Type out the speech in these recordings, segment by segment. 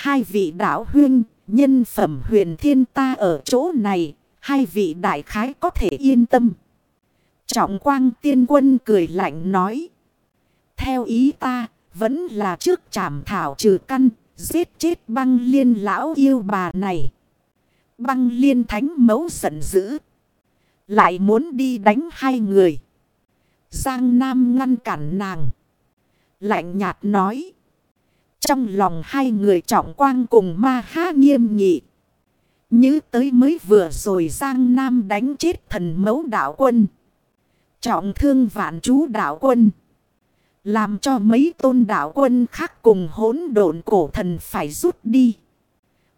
Hai vị đạo huyên, nhân phẩm huyền thiên ta ở chỗ này, hai vị đại khái có thể yên tâm. Trọng quang tiên quân cười lạnh nói. Theo ý ta, vẫn là trước chảm thảo trừ căn, giết chết băng liên lão yêu bà này. Băng liên thánh mấu giận dữ. Lại muốn đi đánh hai người. Giang Nam ngăn cản nàng. Lạnh nhạt nói. Trong lòng hai người trọng quang cùng ma há nghiêm nghị. Như tới mới vừa rồi Giang Nam đánh chết thần mẫu đạo quân. Trọng thương vạn chú đạo quân. Làm cho mấy tôn đạo quân khác cùng hỗn độn cổ thần phải rút đi.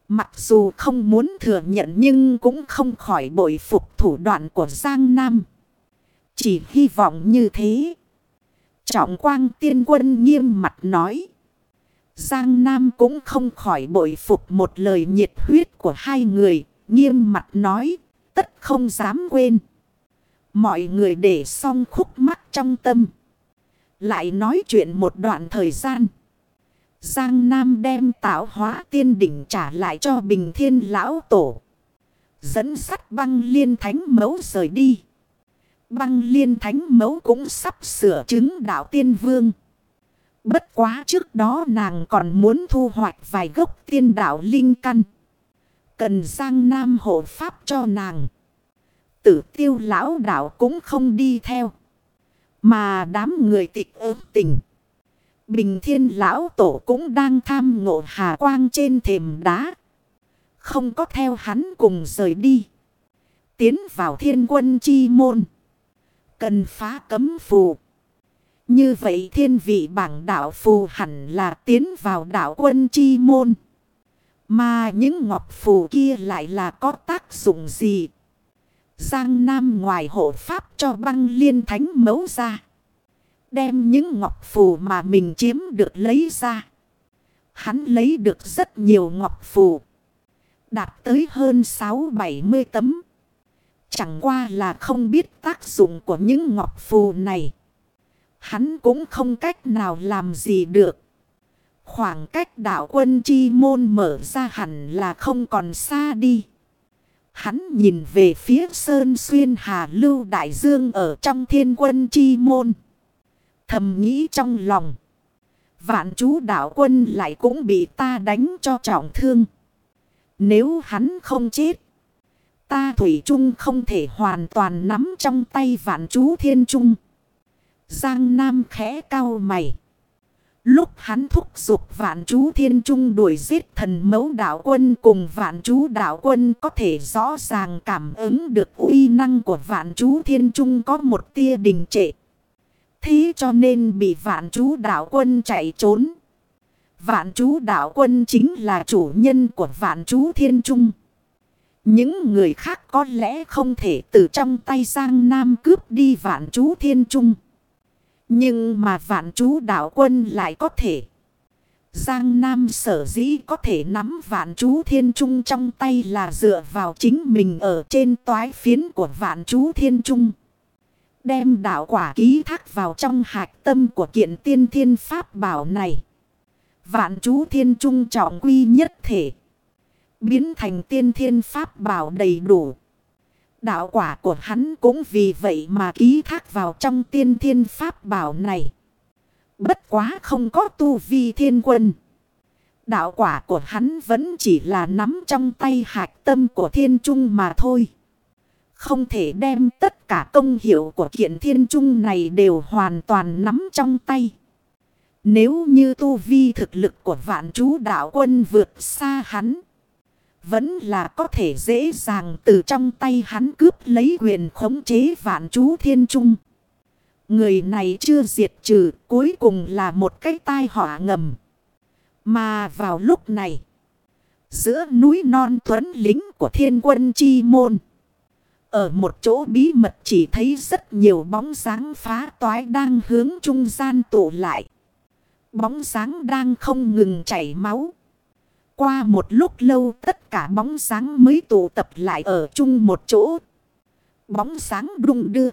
Mặc dù không muốn thừa nhận nhưng cũng không khỏi bội phục thủ đoạn của Giang Nam. Chỉ hy vọng như thế. Trọng quang tiên quân nghiêm mặt nói. Giang Nam cũng không khỏi bội phục một lời nhiệt huyết của hai người. Nghiêm mặt nói, tất không dám quên. Mọi người để xong khúc mắc trong tâm. Lại nói chuyện một đoạn thời gian. Giang Nam đem tạo hóa tiên đỉnh trả lại cho Bình Thiên Lão Tổ. Dẫn sắt băng liên thánh mẫu rời đi. Băng liên thánh mẫu cũng sắp sửa chứng đạo tiên vương. Bất quá trước đó nàng còn muốn thu hoạch vài gốc tiên đạo linh căn. Cần sang Nam hộ pháp cho nàng. Tử tiêu lão đạo cũng không đi theo. Mà đám người tịch ớt tình. Bình thiên lão tổ cũng đang tham ngộ hà quang trên thềm đá. Không có theo hắn cùng rời đi. Tiến vào thiên quân chi môn. Cần phá cấm phù. Như vậy thiên vị bảng đạo phù hẳn là tiến vào đạo quân chi môn. Mà những ngọc phù kia lại là có tác dụng gì? Giang Nam ngoài hộ pháp cho băng liên thánh mấu ra. Đem những ngọc phù mà mình chiếm được lấy ra. Hắn lấy được rất nhiều ngọc phù. Đạt tới hơn 6-70 tấm. Chẳng qua là không biết tác dụng của những ngọc phù này. Hắn cũng không cách nào làm gì được. Khoảng cách đạo quân chi môn mở ra hẳn là không còn xa đi. Hắn nhìn về phía Sơn Xuyên Hà Lưu Đại Dương ở trong thiên quân chi môn. Thầm nghĩ trong lòng. Vạn chú đạo quân lại cũng bị ta đánh cho trọng thương. Nếu hắn không chết. Ta Thủy Trung không thể hoàn toàn nắm trong tay vạn chú thiên trung. Giang Nam khẽ cao mày. Lúc hắn thúc giục vạn chú thiên trung đuổi giết thần mẫu đạo quân cùng vạn chú đạo quân có thể rõ ràng cảm ứng được uy năng của vạn chú thiên trung có một tia đình trệ. Thế cho nên bị vạn chú đạo quân chạy trốn. Vạn chú đạo quân chính là chủ nhân của vạn chú thiên trung. Những người khác có lẽ không thể từ trong tay Giang Nam cướp đi vạn chú thiên trung. Nhưng mà vạn chú đạo quân lại có thể. Giang Nam sở dĩ có thể nắm vạn chú thiên trung trong tay là dựa vào chính mình ở trên toái phiến của vạn chú thiên trung. Đem đạo quả ký thác vào trong hạch tâm của kiện tiên thiên pháp bảo này. Vạn chú thiên trung trọng quy nhất thể. Biến thành tiên thiên pháp bảo đầy đủ. Đạo quả của hắn cũng vì vậy mà ký thác vào trong tiên thiên pháp bảo này. Bất quá không có tu vi thiên quân. Đạo quả của hắn vẫn chỉ là nắm trong tay hạch tâm của thiên trung mà thôi. Không thể đem tất cả công hiệu của kiện thiên trung này đều hoàn toàn nắm trong tay. Nếu như tu vi thực lực của vạn chú đạo quân vượt xa hắn. Vẫn là có thể dễ dàng từ trong tay hắn cướp lấy quyền khống chế vạn chú thiên trung. Người này chưa diệt trừ, cuối cùng là một cái tai họa ngầm. Mà vào lúc này. Giữa núi non tuấn lính của thiên quân chi môn. Ở một chỗ bí mật chỉ thấy rất nhiều bóng dáng phá toái đang hướng trung gian tụ lại. Bóng dáng đang không ngừng chảy máu. Qua một lúc lâu tất cả bóng sáng mới tụ tập lại ở chung một chỗ. Bóng sáng đung đưa.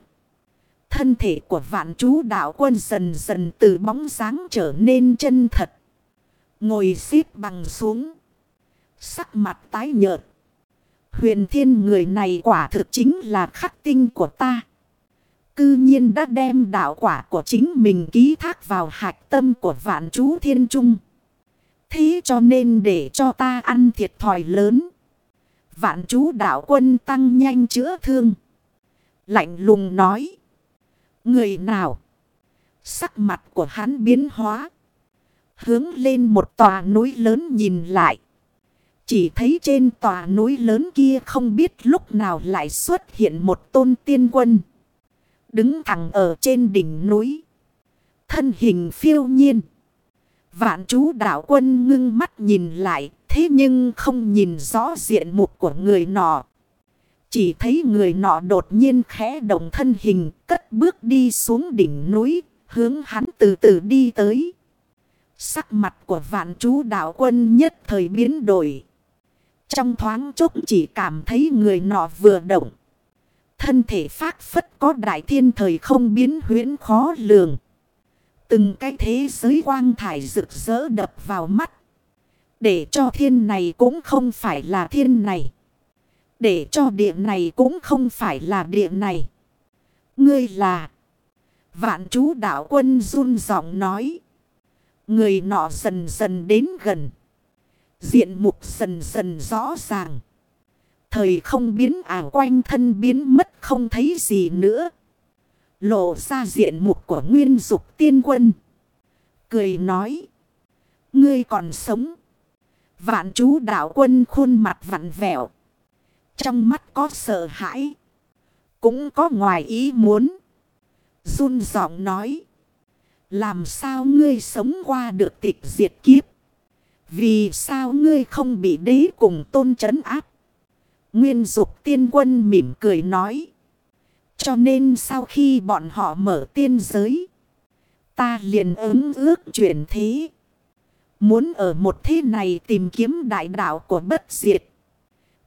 Thân thể của vạn chú đạo quân dần dần từ bóng sáng trở nên chân thật. Ngồi xếp bằng xuống. Sắc mặt tái nhợt. Huyền thiên người này quả thực chính là khắc tinh của ta. Cư nhiên đã đem đạo quả của chính mình ký thác vào hạch tâm của vạn chú thiên trung. Thế cho nên để cho ta ăn thiệt thòi lớn. Vạn chú đạo quân tăng nhanh chữa thương. Lạnh lùng nói. Người nào? Sắc mặt của hắn biến hóa. Hướng lên một tòa núi lớn nhìn lại. Chỉ thấy trên tòa núi lớn kia không biết lúc nào lại xuất hiện một tôn tiên quân. Đứng thẳng ở trên đỉnh núi. Thân hình phiêu nhiên. Vạn chú đạo quân ngưng mắt nhìn lại. Thế nhưng không nhìn rõ diện mục của người nọ. Chỉ thấy người nọ đột nhiên khẽ động thân hình. Cất bước đi xuống đỉnh núi. Hướng hắn từ từ đi tới. Sắc mặt của vạn chú đạo quân nhất thời biến đổi. Trong thoáng chốc chỉ cảm thấy người nọ vừa động. Thân thể phát phất có đại thiên thời không biến huyễn khó lường. Từng cái thế giới quang thải rực rỡ đập vào mắt. Để cho thiên này cũng không phải là thiên này. Để cho địa này cũng không phải là địa này. Ngươi là... Vạn chú đạo quân run giọng nói. Người nọ dần dần đến gần. Diện mục dần dần rõ ràng. Thời không biến ảo quanh thân biến mất không thấy gì nữa. Lộ ra diện mục của nguyên dục tiên quân. Cười nói. Ngươi còn sống. Vạn chú đạo quân khuôn mặt vặn vẹo. Trong mắt có sợ hãi. Cũng có ngoài ý muốn. Run giọng nói. Làm sao ngươi sống qua được tịch diệt kiếp? Vì sao ngươi không bị đế cùng tôn trấn áp? Nguyên dục tiên quân mỉm cười nói. Cho nên sau khi bọn họ mở tiên giới. Ta liền ứng ước chuyển thế. Muốn ở một thế này tìm kiếm đại đạo của bất diệt.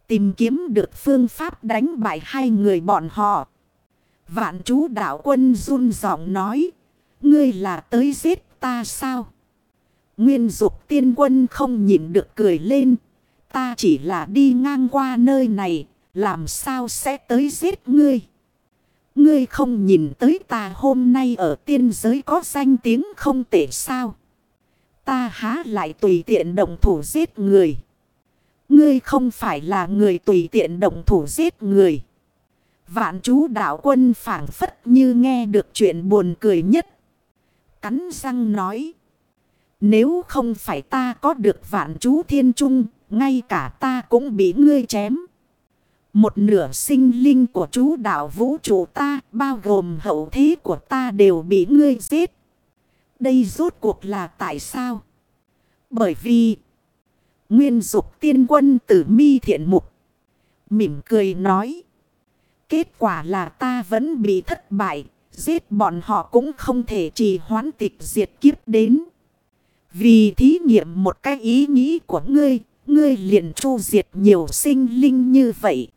Tìm kiếm được phương pháp đánh bại hai người bọn họ. Vạn chú đạo quân run giọng nói. Ngươi là tới giết ta sao? Nguyên dục tiên quân không nhìn được cười lên. Ta chỉ là đi ngang qua nơi này. Làm sao sẽ tới giết ngươi? Ngươi không nhìn tới ta hôm nay ở tiên giới có danh tiếng không tệ sao? Ta há lại tùy tiện động thủ giết người. Ngươi không phải là người tùy tiện động thủ giết người. Vạn chú đạo quân phản phất như nghe được chuyện buồn cười nhất. Cắn răng nói. Nếu không phải ta có được vạn chú thiên trung, ngay cả ta cũng bị ngươi chém. Một nửa sinh linh của chú đạo vũ trụ ta, bao gồm hậu thế của ta đều bị ngươi giết. Đây rốt cuộc là tại sao? Bởi vì, nguyên dục tiên quân tử mi thiện mục. Mỉm cười nói. Kết quả là ta vẫn bị thất bại, giết bọn họ cũng không thể trì hoãn tịch diệt kiếp đến. Vì thí nghiệm một cái ý nghĩ của ngươi, ngươi liền chu diệt nhiều sinh linh như vậy.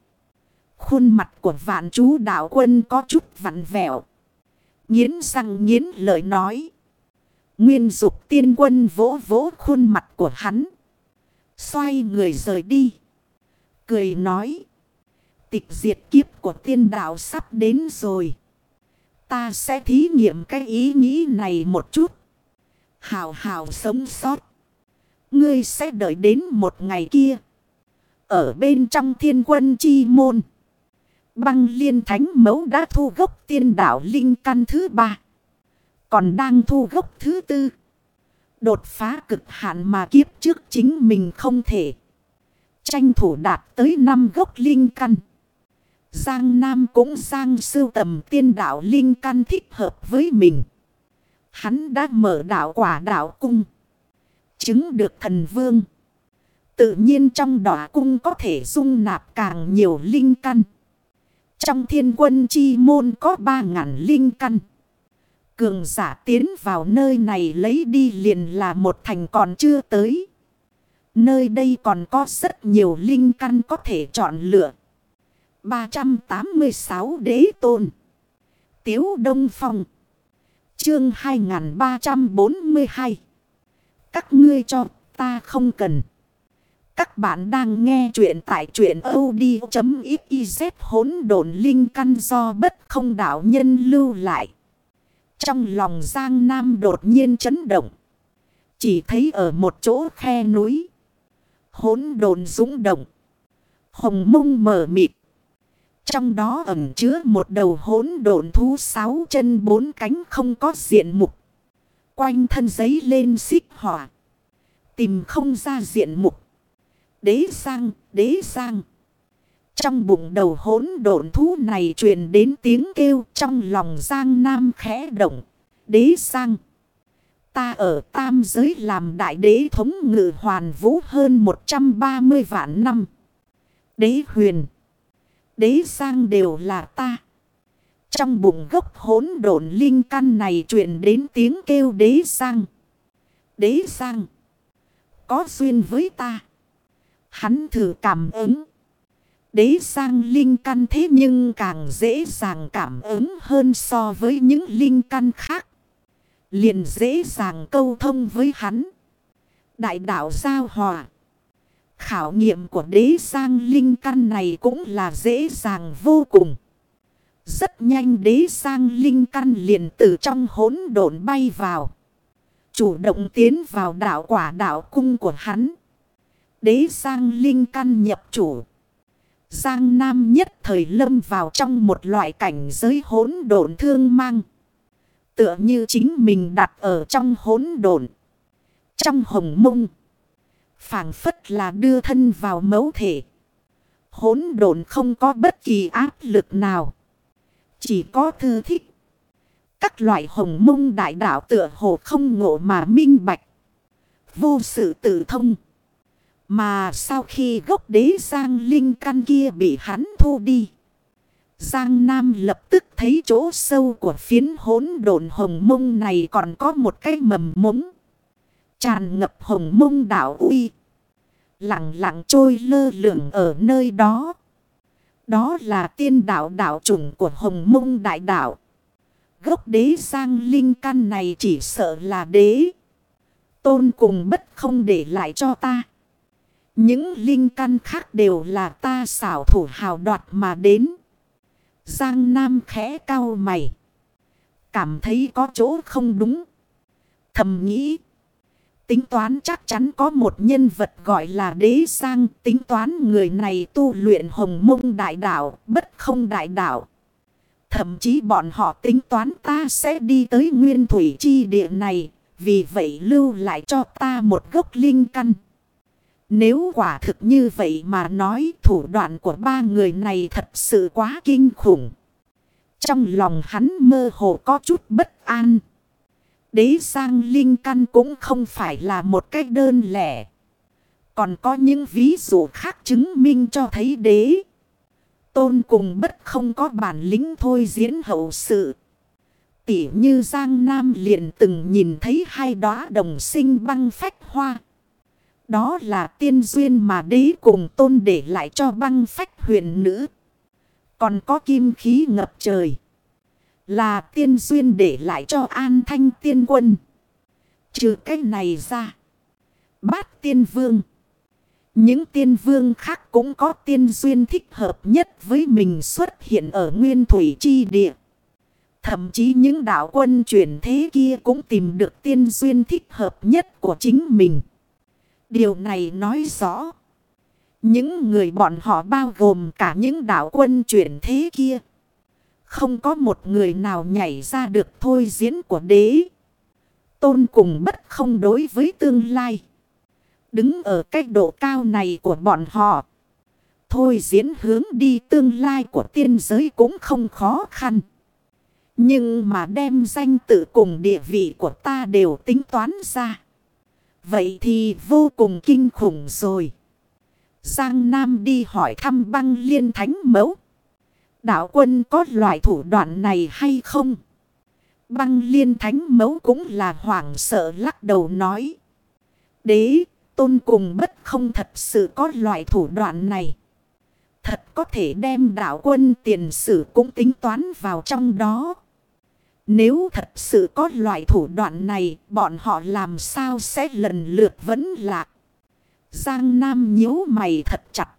Khuôn mặt của vạn chú đạo quân có chút vặn vẹo. Nhiến răng nhiến lời nói. Nguyên dục tiên quân vỗ vỗ khuôn mặt của hắn. Xoay người rời đi. Cười nói. Tịch diệt kiếp của tiên đạo sắp đến rồi. Ta sẽ thí nghiệm cái ý nghĩ này một chút. Hào hào sống sót. Ngươi sẽ đợi đến một ngày kia. Ở bên trong thiên quân chi môn. Băng liên thánh mẫu đã thu gốc tiên đạo linh căn thứ ba. Còn đang thu gốc thứ tư. Đột phá cực hạn mà kiếp trước chính mình không thể. Tranh thủ đạt tới năm gốc linh căn. Giang Nam cũng sang sưu tầm tiên đạo linh căn thích hợp với mình. Hắn đã mở đạo quả đạo cung. Chứng được thần vương. Tự nhiên trong đỏ cung có thể dung nạp càng nhiều linh căn. Trong thiên quân chi môn có ba ngàn linh căn. Cường giả tiến vào nơi này lấy đi liền là một thành còn chưa tới. Nơi đây còn có rất nhiều linh căn có thể chọn lựa. 386 đế tôn. Tiếu Đông Phong. Chương 2342. Các ngươi cho, ta không cần. Các bạn đang nghe chuyện tại chuyện od.xyz hỗn độn linh căn do bất không đảo nhân lưu lại. Trong lòng Giang Nam đột nhiên chấn động. Chỉ thấy ở một chỗ khe núi. Hỗn độn dũng động. Hồng mông mở mịt. Trong đó ẩn chứa một đầu hỗn độn thú sáu chân bốn cánh không có diện mục. Quanh thân giấy lên xích hỏa. Tìm không ra diện mục. Đế sang, đế sang. Trong bụng đầu hỗn độn thú này truyền đến tiếng kêu trong lòng Giang Nam khẽ động. Đế sang. Ta ở tam giới làm đại đế thống ngự hoàn vũ hơn 130 vạn năm. Đế huyền. Đế sang đều là ta. Trong bụng gốc hỗn độn linh căn này truyền đến tiếng kêu đế sang. Đế sang. Có duyên với ta. Hắn thử cảm ứng. Đế sang linh căn thế nhưng càng dễ dàng cảm ứng hơn so với những linh căn khác. Liền dễ dàng câu thông với hắn. Đại đạo giao hòa. Khảo nghiệm của đế sang linh căn này cũng là dễ dàng vô cùng. Rất nhanh đế sang linh căn liền từ trong hỗn độn bay vào. Chủ động tiến vào đạo quả đạo cung của hắn. Đế sang linh căn nhập chủ. Giang Nam nhất thời lâm vào trong một loại cảnh giới hỗn độn thương mang. Tựa như chính mình đặt ở trong hỗn độn. Trong hồng mông. phảng phất là đưa thân vào mẫu thể. Hỗn độn không có bất kỳ áp lực nào. Chỉ có thư thích. Các loại hồng mông đại đạo tựa hồ không ngộ mà minh bạch. Vô sự tự thông. Mà sau khi gốc đế Giang Linh căn kia bị hắn thu đi. Giang Nam lập tức thấy chỗ sâu của phiến hỗn độn hồng mông này còn có một cái mầm mống. Tràn ngập hồng mông đảo uy. Lặng lặng trôi lơ lửng ở nơi đó. Đó là tiên đạo đạo chủng của hồng mông đại đạo. Gốc đế Giang Linh căn này chỉ sợ là đế. Tôn cùng bất không để lại cho ta. Những linh căn khác đều là ta xảo thủ hào đoạt mà đến. Giang Nam khẽ cao mày. Cảm thấy có chỗ không đúng. Thầm nghĩ. Tính toán chắc chắn có một nhân vật gọi là đế sang. Tính toán người này tu luyện hồng mông đại đạo, bất không đại đạo. Thậm chí bọn họ tính toán ta sẽ đi tới nguyên thủy chi địa này. Vì vậy lưu lại cho ta một gốc linh căn. Nếu quả thực như vậy mà nói thủ đoạn của ba người này thật sự quá kinh khủng. Trong lòng hắn mơ hồ có chút bất an. Đế sang linh căn cũng không phải là một cách đơn lẻ. Còn có những ví dụ khác chứng minh cho thấy đế. Tôn cùng bất không có bản lĩnh thôi diễn hậu sự. Tỉ như Giang Nam liền từng nhìn thấy hai đóa đồng sinh băng phách hoa. Đó là tiên duyên mà đế cùng tôn để lại cho băng phách huyền nữ. Còn có kim khí ngập trời. Là tiên duyên để lại cho an thanh tiên quân. Trừ cái này ra. Bát tiên vương. Những tiên vương khác cũng có tiên duyên thích hợp nhất với mình xuất hiện ở nguyên thủy chi địa. Thậm chí những đạo quân chuyển thế kia cũng tìm được tiên duyên thích hợp nhất của chính mình. Điều này nói rõ. Những người bọn họ bao gồm cả những đạo quân chuyển thế kia. Không có một người nào nhảy ra được thôi diễn của đế. Tôn cùng bất không đối với tương lai. Đứng ở cách độ cao này của bọn họ. Thôi diễn hướng đi tương lai của tiên giới cũng không khó khăn. Nhưng mà đem danh tự cùng địa vị của ta đều tính toán ra. Vậy thì vô cùng kinh khủng rồi. Giang Nam đi hỏi thăm băng liên thánh mẫu. Đạo quân có loại thủ đoạn này hay không? Băng liên thánh mẫu cũng là hoảng sợ lắc đầu nói. Đế, tôn cùng bất không thật sự có loại thủ đoạn này. Thật có thể đem đạo quân tiền sử cũng tính toán vào trong đó. Nếu thật sự có loại thủ đoạn này, bọn họ làm sao sẽ lần lượt vẫn lạc. Giang Nam nhíu mày thật chặt.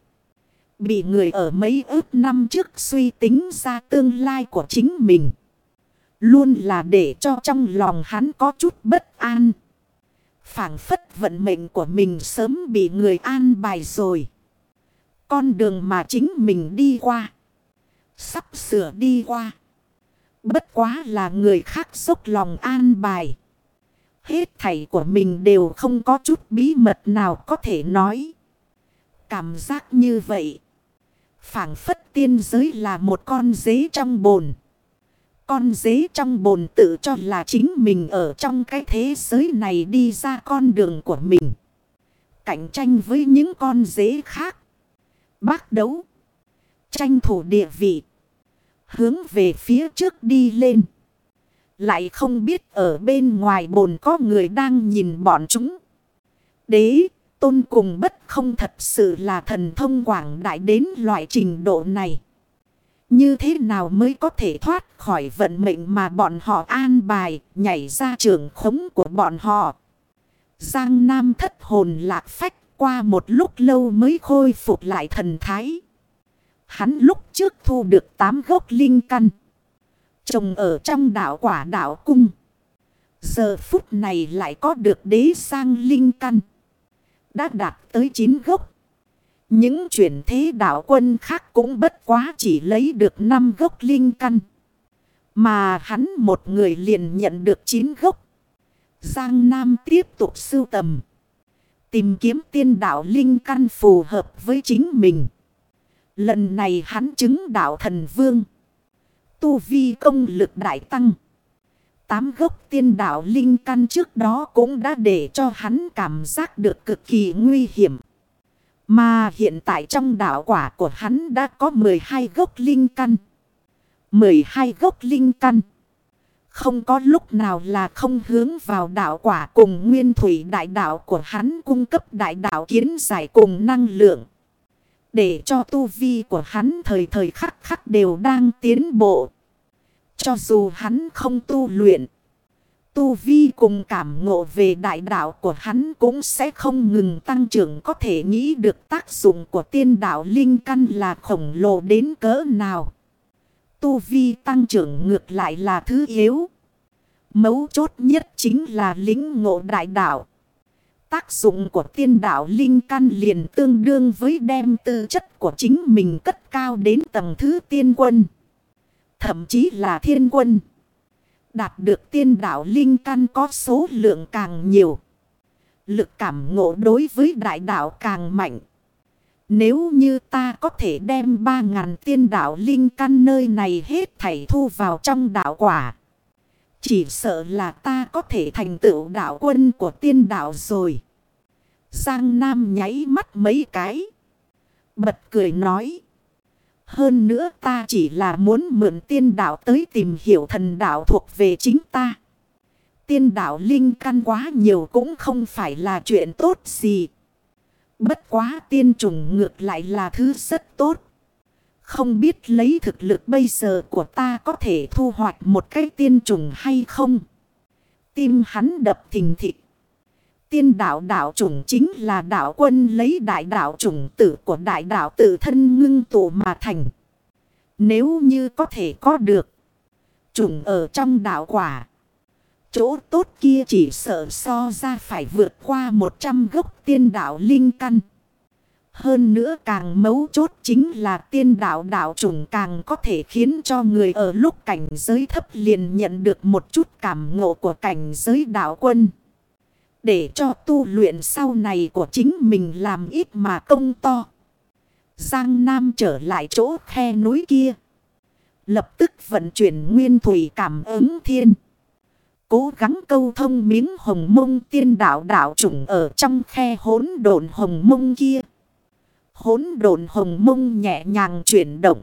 Bị người ở mấy ước năm trước suy tính ra tương lai của chính mình. Luôn là để cho trong lòng hắn có chút bất an. phảng phất vận mệnh của mình sớm bị người an bài rồi. Con đường mà chính mình đi qua. Sắp sửa đi qua. Bất quá là người khác dốc lòng an bài. Hết thảy của mình đều không có chút bí mật nào có thể nói. Cảm giác như vậy. phảng phất tiên giới là một con dế trong bồn. Con dế trong bồn tự cho là chính mình ở trong cái thế giới này đi ra con đường của mình. Cạnh tranh với những con dế khác. Bác đấu. Tranh thủ địa vị. Hướng về phía trước đi lên. Lại không biết ở bên ngoài bồn có người đang nhìn bọn chúng. Đế, tôn cùng bất không thật sự là thần thông quảng đại đến loại trình độ này. Như thế nào mới có thể thoát khỏi vận mệnh mà bọn họ an bài, nhảy ra trường khống của bọn họ. Giang Nam thất hồn lạc phách qua một lúc lâu mới khôi phục lại thần thái. Hắn lúc trước thu được 8 gốc linh căn. Trồng ở trong đảo quả đảo cung. Giờ phút này lại có được đế sang linh căn. Đã đạt tới 9 gốc. Những chuyển thế đảo quân khác cũng bất quá chỉ lấy được 5 gốc linh căn. Mà hắn một người liền nhận được 9 gốc. Giang Nam tiếp tục sưu tầm. Tìm kiếm tiên đạo linh căn phù hợp với chính mình. Lần này hắn chứng đạo thần vương. Tu vi công lực đại tăng. Tám gốc tiên đạo linh căn trước đó cũng đã để cho hắn cảm giác được cực kỳ nguy hiểm. Mà hiện tại trong đạo quả của hắn đã có 12 gốc linh căn. 12 gốc linh căn. Không có lúc nào là không hướng vào đạo quả cùng nguyên thủy đại đạo của hắn cung cấp đại đạo kiến giải cùng năng lượng. Để cho tu vi của hắn thời thời khắc khắc đều đang tiến bộ. Cho dù hắn không tu luyện. Tu vi cùng cảm ngộ về đại đạo của hắn cũng sẽ không ngừng tăng trưởng có thể nghĩ được tác dụng của tiên đạo linh căn là khổng lồ đến cỡ nào. Tu vi tăng trưởng ngược lại là thứ yếu. Mấu chốt nhất chính là lính ngộ đại đạo. Tác dụng của tiên đạo linh căn liền tương đương với đem tư chất của chính mình cất cao đến tầng thứ tiên quân. Thậm chí là thiên quân. Đạt được tiên đạo linh căn có số lượng càng nhiều. Lực cảm ngộ đối với đại đạo càng mạnh. Nếu như ta có thể đem ba ngàn tiên đạo linh căn nơi này hết thảy thu vào trong đạo quả. Chỉ sợ là ta có thể thành tựu đạo quân của tiên đạo rồi. Giang Nam nháy mắt mấy cái. Bật cười nói. Hơn nữa ta chỉ là muốn mượn tiên đạo tới tìm hiểu thần đạo thuộc về chính ta. Tiên đạo linh căn quá nhiều cũng không phải là chuyện tốt gì. Bất quá tiên trùng ngược lại là thứ rất tốt. Không biết lấy thực lực bây giờ của ta có thể thu hoạch một cái tiên trùng hay không? Tim hắn đập thình thịch. Tiên đạo đạo chủng chính là đạo quân lấy đại đạo chủng tử của đại đạo tự thân ngưng tụ mà thành. Nếu như có thể có được. Chủng ở trong đạo quả. Chỗ tốt kia chỉ sợ so ra phải vượt qua 100 gốc tiên đạo linh căn. Hơn nữa càng mấu chốt chính là tiên đạo đạo chủng càng có thể khiến cho người ở lúc cảnh giới thấp liền nhận được một chút cảm ngộ của cảnh giới đạo quân. Để cho tu luyện sau này của chính mình làm ít mà công to. Giang Nam trở lại chỗ khe núi kia. Lập tức vận chuyển nguyên thủy cảm ứng thiên. Cố gắng câu thông miếng hồng mông tiên đạo đạo trùng ở trong khe hốn đồn hồng mông kia. Hốn đồn hồng mông nhẹ nhàng chuyển động.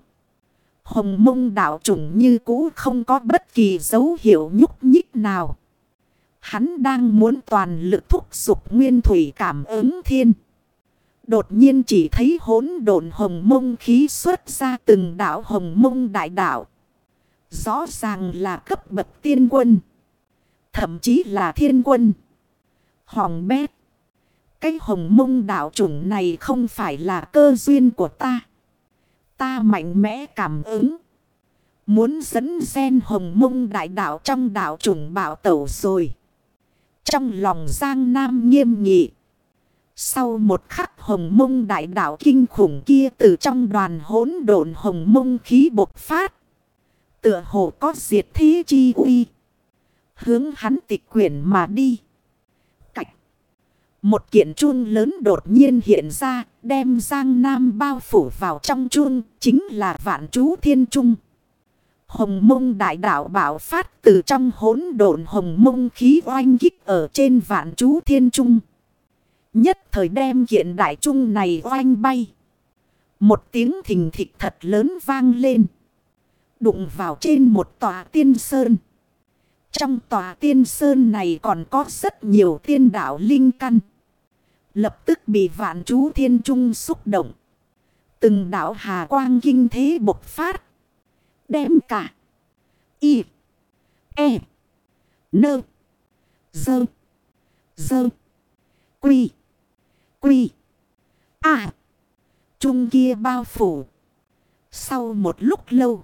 Hồng mông đạo trùng như cũ không có bất kỳ dấu hiệu nhúc nhích nào. Hắn đang muốn toàn lực thúc dục nguyên thủy cảm ứng thiên. Đột nhiên chỉ thấy hỗn độn hồng mông khí xuất ra từng đảo hồng mông đại đảo. Rõ ràng là cấp bậc tiên quân. Thậm chí là thiên quân. Hoàng bét. Cái hồng mông đảo chủng này không phải là cơ duyên của ta. Ta mạnh mẽ cảm ứng. Muốn dẫn sen hồng mông đại đảo trong đảo chủng bảo tẩu rồi. Trong lòng Giang Nam nghiêm nghị. Sau một khắc hồng mông đại đạo kinh khủng kia từ trong đoàn hỗn độn hồng mông khí bộc phát. Tựa hồ có diệt thế chi uy. Hướng hắn tịch quyển mà đi. Cạch. Một kiện chuông lớn đột nhiên hiện ra, đem Giang Nam bao phủ vào trong chuông, chính là vạn chú thiên trung. Hồng mông đại đạo bảo phát từ trong hỗn độn hồng mông khí oanh kích ở trên vạn chú thiên trung. Nhất thời đem kiện đại trung này oanh bay. Một tiếng thình thịch thật lớn vang lên. Đụng vào trên một tòa tiên sơn. Trong tòa tiên sơn này còn có rất nhiều tiên đạo linh căn. Lập tức bị vạn chú thiên trung xúc động. Từng đạo hà quang kinh thế bộc phát. Đem cả. Y. E. Nơ. Dơ. Dơ. Quy. Quy. À. Trung kia bao phủ. Sau một lúc lâu.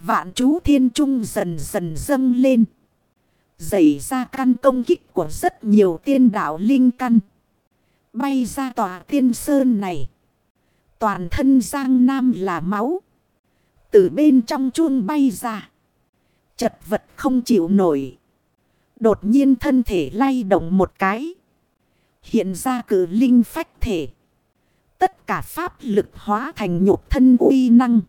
Vạn chú thiên trung dần dần dâng lên. Dậy ra căn công kích của rất nhiều tiên đạo linh căn. Bay ra tòa tiên sơn này. Toàn thân Giang Nam là máu. Từ bên trong chuông bay ra. Chật vật không chịu nổi. Đột nhiên thân thể lay động một cái. Hiện ra cử linh phách thể. Tất cả pháp lực hóa thành nhục thân uy năng.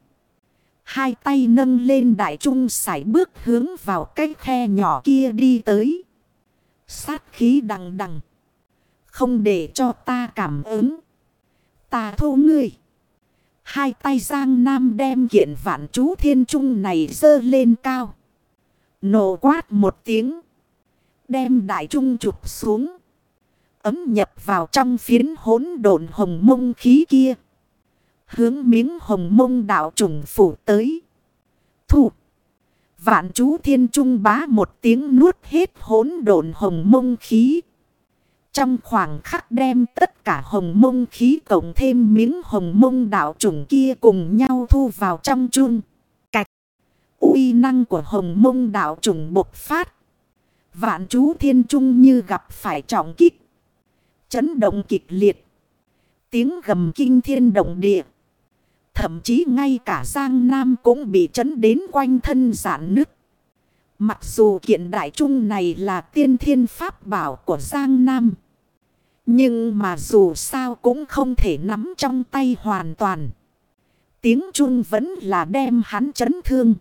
Hai tay nâng lên đại trung sải bước hướng vào cái khe nhỏ kia đi tới. Sát khí đằng đằng. Không để cho ta cảm ứng. Ta thô ngươi. Hai tay Giang Nam đem kiện vạn chú thiên trung này dơ lên cao. Nổ quát một tiếng. Đem đại trung chụp xuống. Ấm nhập vào trong phiến hỗn độn hồng mông khí kia. Hướng miếng hồng mông đạo trùng phủ tới. Thu. Vạn chú thiên trung bá một tiếng nuốt hết hỗn độn hồng mông khí. Trong khoảng khắc đem tất cả hồng mông khí cộng thêm miếng hồng mông đạo trùng kia cùng nhau thu vào trong chun. Cạch. uy năng của hồng mông đạo trùng bộc phát. Vạn chú thiên trung như gặp phải trọng kích. Chấn động kịch liệt. Tiếng gầm kinh thiên động địa. Thậm chí ngay cả Giang Nam cũng bị chấn đến quanh thân giãn nứt. Mặc dù kiện đại trung này là tiên thiên pháp bảo của Giang Nam. Nhưng mà dù sao cũng không thể nắm trong tay hoàn toàn. Tiếng trung vẫn là đem hắn chấn thương.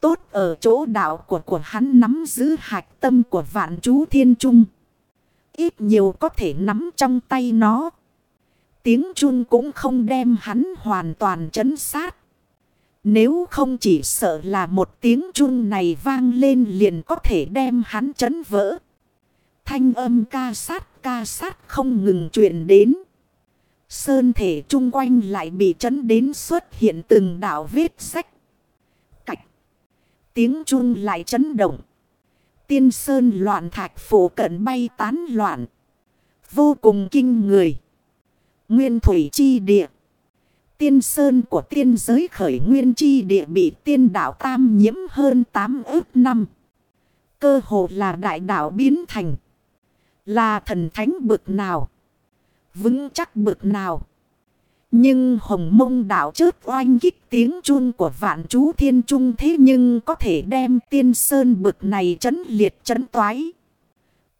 Tốt ở chỗ đạo của của hắn nắm giữ hạch tâm của vạn chú thiên trung. Ít nhiều có thể nắm trong tay nó. Tiếng chun cũng không đem hắn hoàn toàn chấn sát. Nếu không chỉ sợ là một tiếng chun này vang lên liền có thể đem hắn chấn vỡ. Thanh âm ca sát ca sát không ngừng truyền đến. Sơn thể chung quanh lại bị chấn đến xuất hiện từng đảo vết sách. Cạch. Tiếng chung lại chấn động. Tiên sơn loạn thạch phủ cận bay tán loạn. Vô cùng kinh người. Nguyên thủy chi địa. Tiên sơn của tiên giới khởi nguyên chi địa bị tiên đảo tam nhiễm hơn 8 ước năm. Cơ hồ là đại đảo biến thành. Là thần thánh bực nào. Vững chắc bực nào. Nhưng hồng mông đảo chớp oanh kích tiếng chun của vạn chú thiên trung thế nhưng có thể đem tiên sơn bực này chấn liệt chấn toái.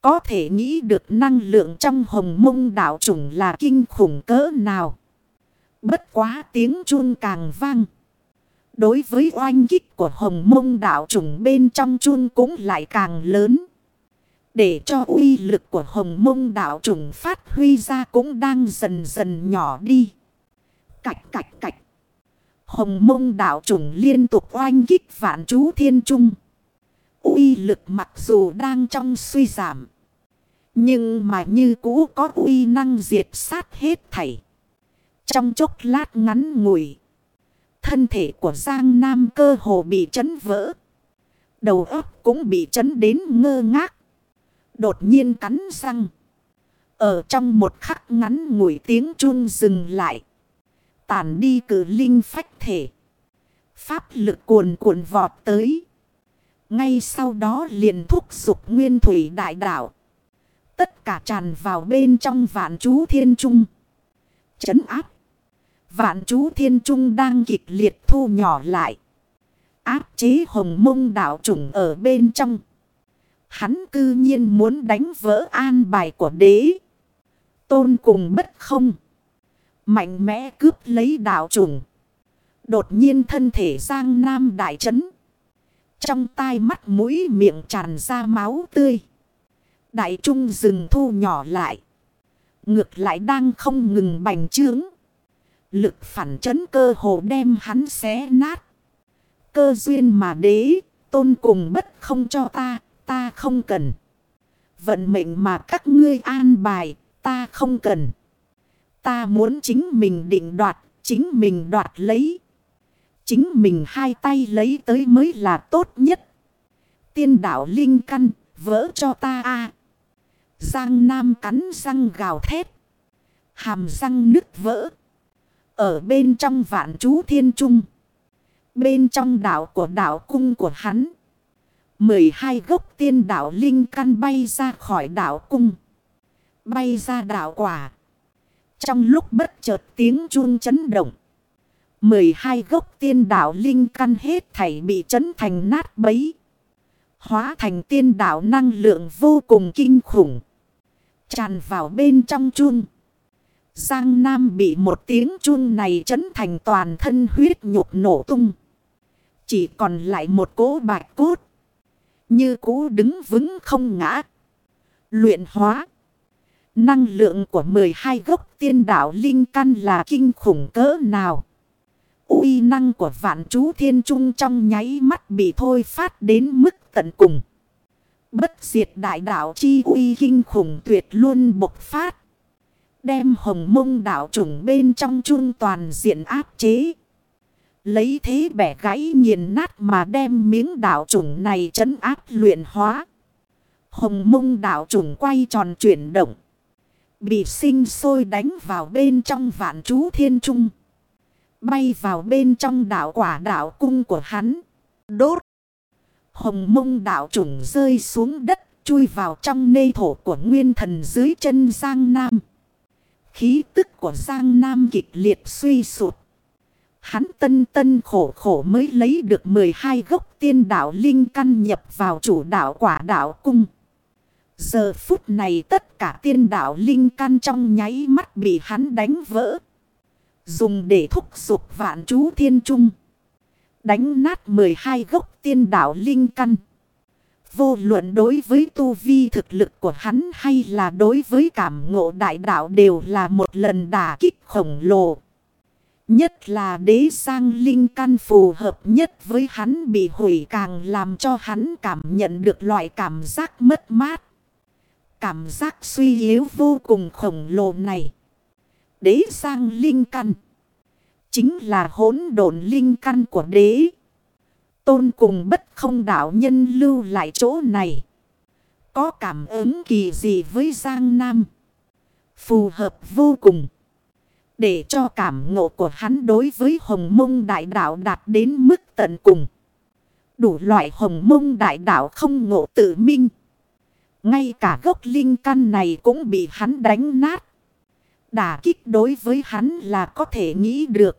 Có thể nghĩ được năng lượng trong hồng mông đảo chủng là kinh khủng cỡ nào. Bất quá tiếng chun càng vang. Đối với oanh kích của hồng mông đảo chủng bên trong chun cũng lại càng lớn. Để cho uy lực của hồng mông đảo trùng phát huy ra cũng đang dần dần nhỏ đi. Cạch cạch cạch. Hồng mông đảo trùng liên tục oanh kích vạn chú thiên trung. uy lực mặc dù đang trong suy giảm. Nhưng mà như cũ có uy năng diệt sát hết thảy. Trong chốc lát ngắn ngủi. Thân thể của Giang Nam cơ hồ bị chấn vỡ. Đầu óc cũng bị chấn đến ngơ ngác. Đột nhiên cắn răng. Ở trong một khắc ngắn ngủi tiếng chuông dừng lại. Tản đi cử linh phách thể. Pháp lực cuồn cuộn vọt tới. Ngay sau đó liền thúc dục nguyên thủy đại đạo. Tất cả tràn vào bên trong vạn chú thiên trung. Chấn áp. Vạn chú thiên trung đang kịch liệt thu nhỏ lại. Áp chế hồng mông đạo trùng ở bên trong. Hắn cư nhiên muốn đánh vỡ an bài của đế. Tôn cùng bất không. Mạnh mẽ cướp lấy đạo trùng. Đột nhiên thân thể Giang Nam đại chấn. Trong tai mắt mũi miệng tràn ra máu tươi. Đại trung rừng thu nhỏ lại. Ngược lại đang không ngừng bành trướng. Lực phản chấn cơ hồ đem hắn xé nát. Cơ duyên mà đế, tôn cùng bất không cho ta, ta không cần. Vận mệnh mà các ngươi an bài, ta không cần. Ta muốn chính mình định đoạt, chính mình đoạt lấy. Chính mình hai tay lấy tới mới là tốt nhất. Tiên đạo linh căn, vỡ cho ta a Giang Nam cắn răng gào thét. Hàm răng nứt vỡ. Ở bên trong vạn chú thiên trung. Bên trong đảo của đảo cung của hắn. 12 gốc tiên đảo linh căn bay ra khỏi đảo cung. Bay ra đảo quả. Trong lúc bất chợt tiếng chuông chấn động. 12 gốc tiên đảo linh căn hết thảy bị chấn thành nát bấy. Hóa thành tiên đảo năng lượng vô cùng kinh khủng. Tràn vào bên trong chuông. Giang Nam bị một tiếng chuông này chấn thành toàn thân huyết nhục nổ tung. Chỉ còn lại một cỗ bạch cốt. Như cũ đứng vững không ngã. Luyện hóa. Năng lượng của 12 gốc tiên đạo linh căn là kinh khủng cỡ nào. uy năng của vạn chú thiên trung trong nháy mắt bị thôi phát đến mức tận cùng. Bất diệt đại đạo chi uy kinh khủng tuyệt luôn bộc phát. Đem hồng mông đạo trùng bên trong trung toàn diện áp chế. Lấy thế bẻ gãy nghiền nát mà đem miếng đạo trùng này trấn áp luyện hóa. Hồng mông đạo trùng quay tròn chuyển động. Bị sinh sôi đánh vào bên trong vạn chú thiên trung. Bay vào bên trong đạo quả đạo cung của hắn. Đốt. Hồng mông đạo trùng rơi xuống đất. Chui vào trong nê thổ của nguyên thần dưới chân Giang Nam. Khí tức của Giang Nam kịch liệt suy sụt. Hắn tân tân khổ khổ mới lấy được 12 gốc tiên đạo linh căn nhập vào chủ đạo quả đạo cung. Giờ phút này tất cả tiên đạo linh căn trong nháy mắt bị hắn đánh vỡ. Dùng để thúc giục vạn chú thiên trung. Đánh nát 12 gốc tiên đạo linh căn. Vô luận đối với tu vi thực lực của hắn hay là đối với cảm ngộ đại đạo đều là một lần đả kích khổng lồ. Nhất là đế sang linh căn phù hợp nhất với hắn bị hủy càng làm cho hắn cảm nhận được loại cảm giác mất mát. Cảm giác suy yếu vô cùng khổng lồ này. Đế sang linh căn. Chính là hỗn độn linh căn của đế. Tôn cùng bất không đạo nhân lưu lại chỗ này. Có cảm ứng kỳ gì với Giang Nam. Phù hợp vô cùng. Để cho cảm ngộ của hắn đối với hồng mông đại đạo đạt đến mức tận cùng. Đủ loại hồng mông đại đạo không ngộ tự minh. Ngay cả gốc linh căn này cũng bị hắn đánh nát. Đả kích đối với hắn là có thể nghĩ được.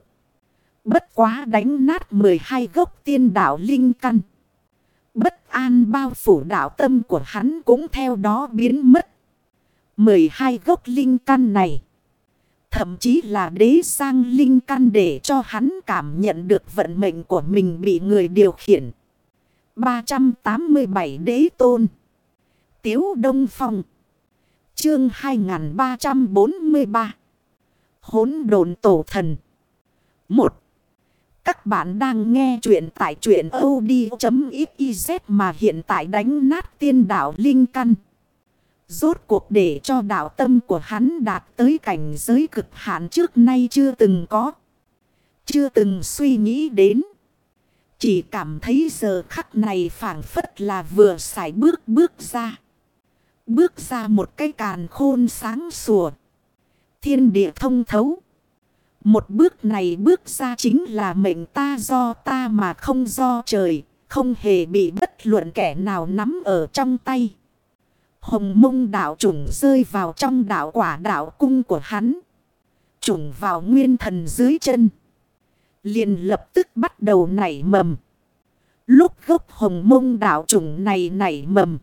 Bất quá đánh nát 12 gốc tiên đạo linh căn. Bất an bao phủ đạo tâm của hắn cũng theo đó biến mất. 12 gốc linh căn này. Thậm chí là đế sang linh căn để cho hắn cảm nhận được vận mệnh của mình bị người điều khiển. 387 đế tôn. Tiếu Đông Phong. Chương 2343. Hốn đồn tổ thần. 1. Các bạn đang nghe chuyện tại chuyện od.xyz mà hiện tại đánh nát tiên đảo Linh Căn. Rốt cuộc để cho đạo tâm của hắn đạt tới cảnh giới cực hạn trước nay chưa từng có. Chưa từng suy nghĩ đến. Chỉ cảm thấy giờ khắc này phản phất là vừa xài bước bước ra. Bước ra một cái càn khôn sáng sủa. Thiên địa thông thấu. Một bước này bước ra chính là mệnh ta do ta mà không do trời. Không hề bị bất luận kẻ nào nắm ở trong tay. Hồng mông đạo trùng rơi vào trong đạo quả đạo cung của hắn. Trùng vào nguyên thần dưới chân. liền lập tức bắt đầu nảy mầm. Lúc gốc hồng mông đạo trùng này nảy mầm.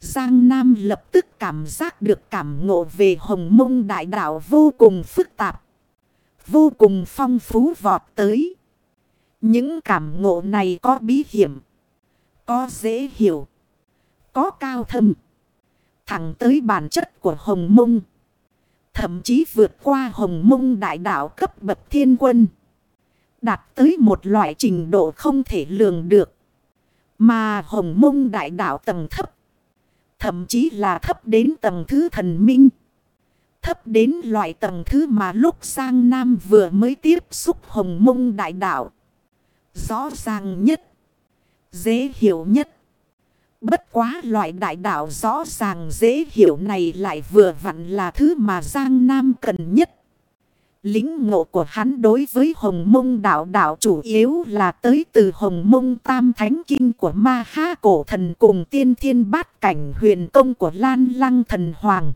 Giang Nam lập tức cảm giác được cảm ngộ về hồng mông đại đạo vô cùng phức tạp. Vô cùng phong phú vọt tới. Những cảm ngộ này có bí hiểm. Có dễ hiểu. Có cao thâm. Thẳng tới bản chất của hồng mông. Thậm chí vượt qua hồng mông đại đạo cấp bậc thiên quân. Đạt tới một loại trình độ không thể lường được. Mà hồng mông đại đạo tầng thấp. Thậm chí là thấp đến tầng thứ thần minh. Thấp đến loại tầng thứ mà lúc sang Nam vừa mới tiếp xúc hồng mông đại đạo. Rõ ràng nhất. Dễ hiểu nhất. Bất quá loại đại đạo rõ ràng dễ hiểu này lại vừa vặn là thứ mà Giang Nam cần nhất. Lính ngộ của hắn đối với hồng mông đạo đạo chủ yếu là tới từ hồng mông tam thánh kinh của ma ha cổ thần cùng tiên thiên bát cảnh huyền công của lan lăng thần hoàng.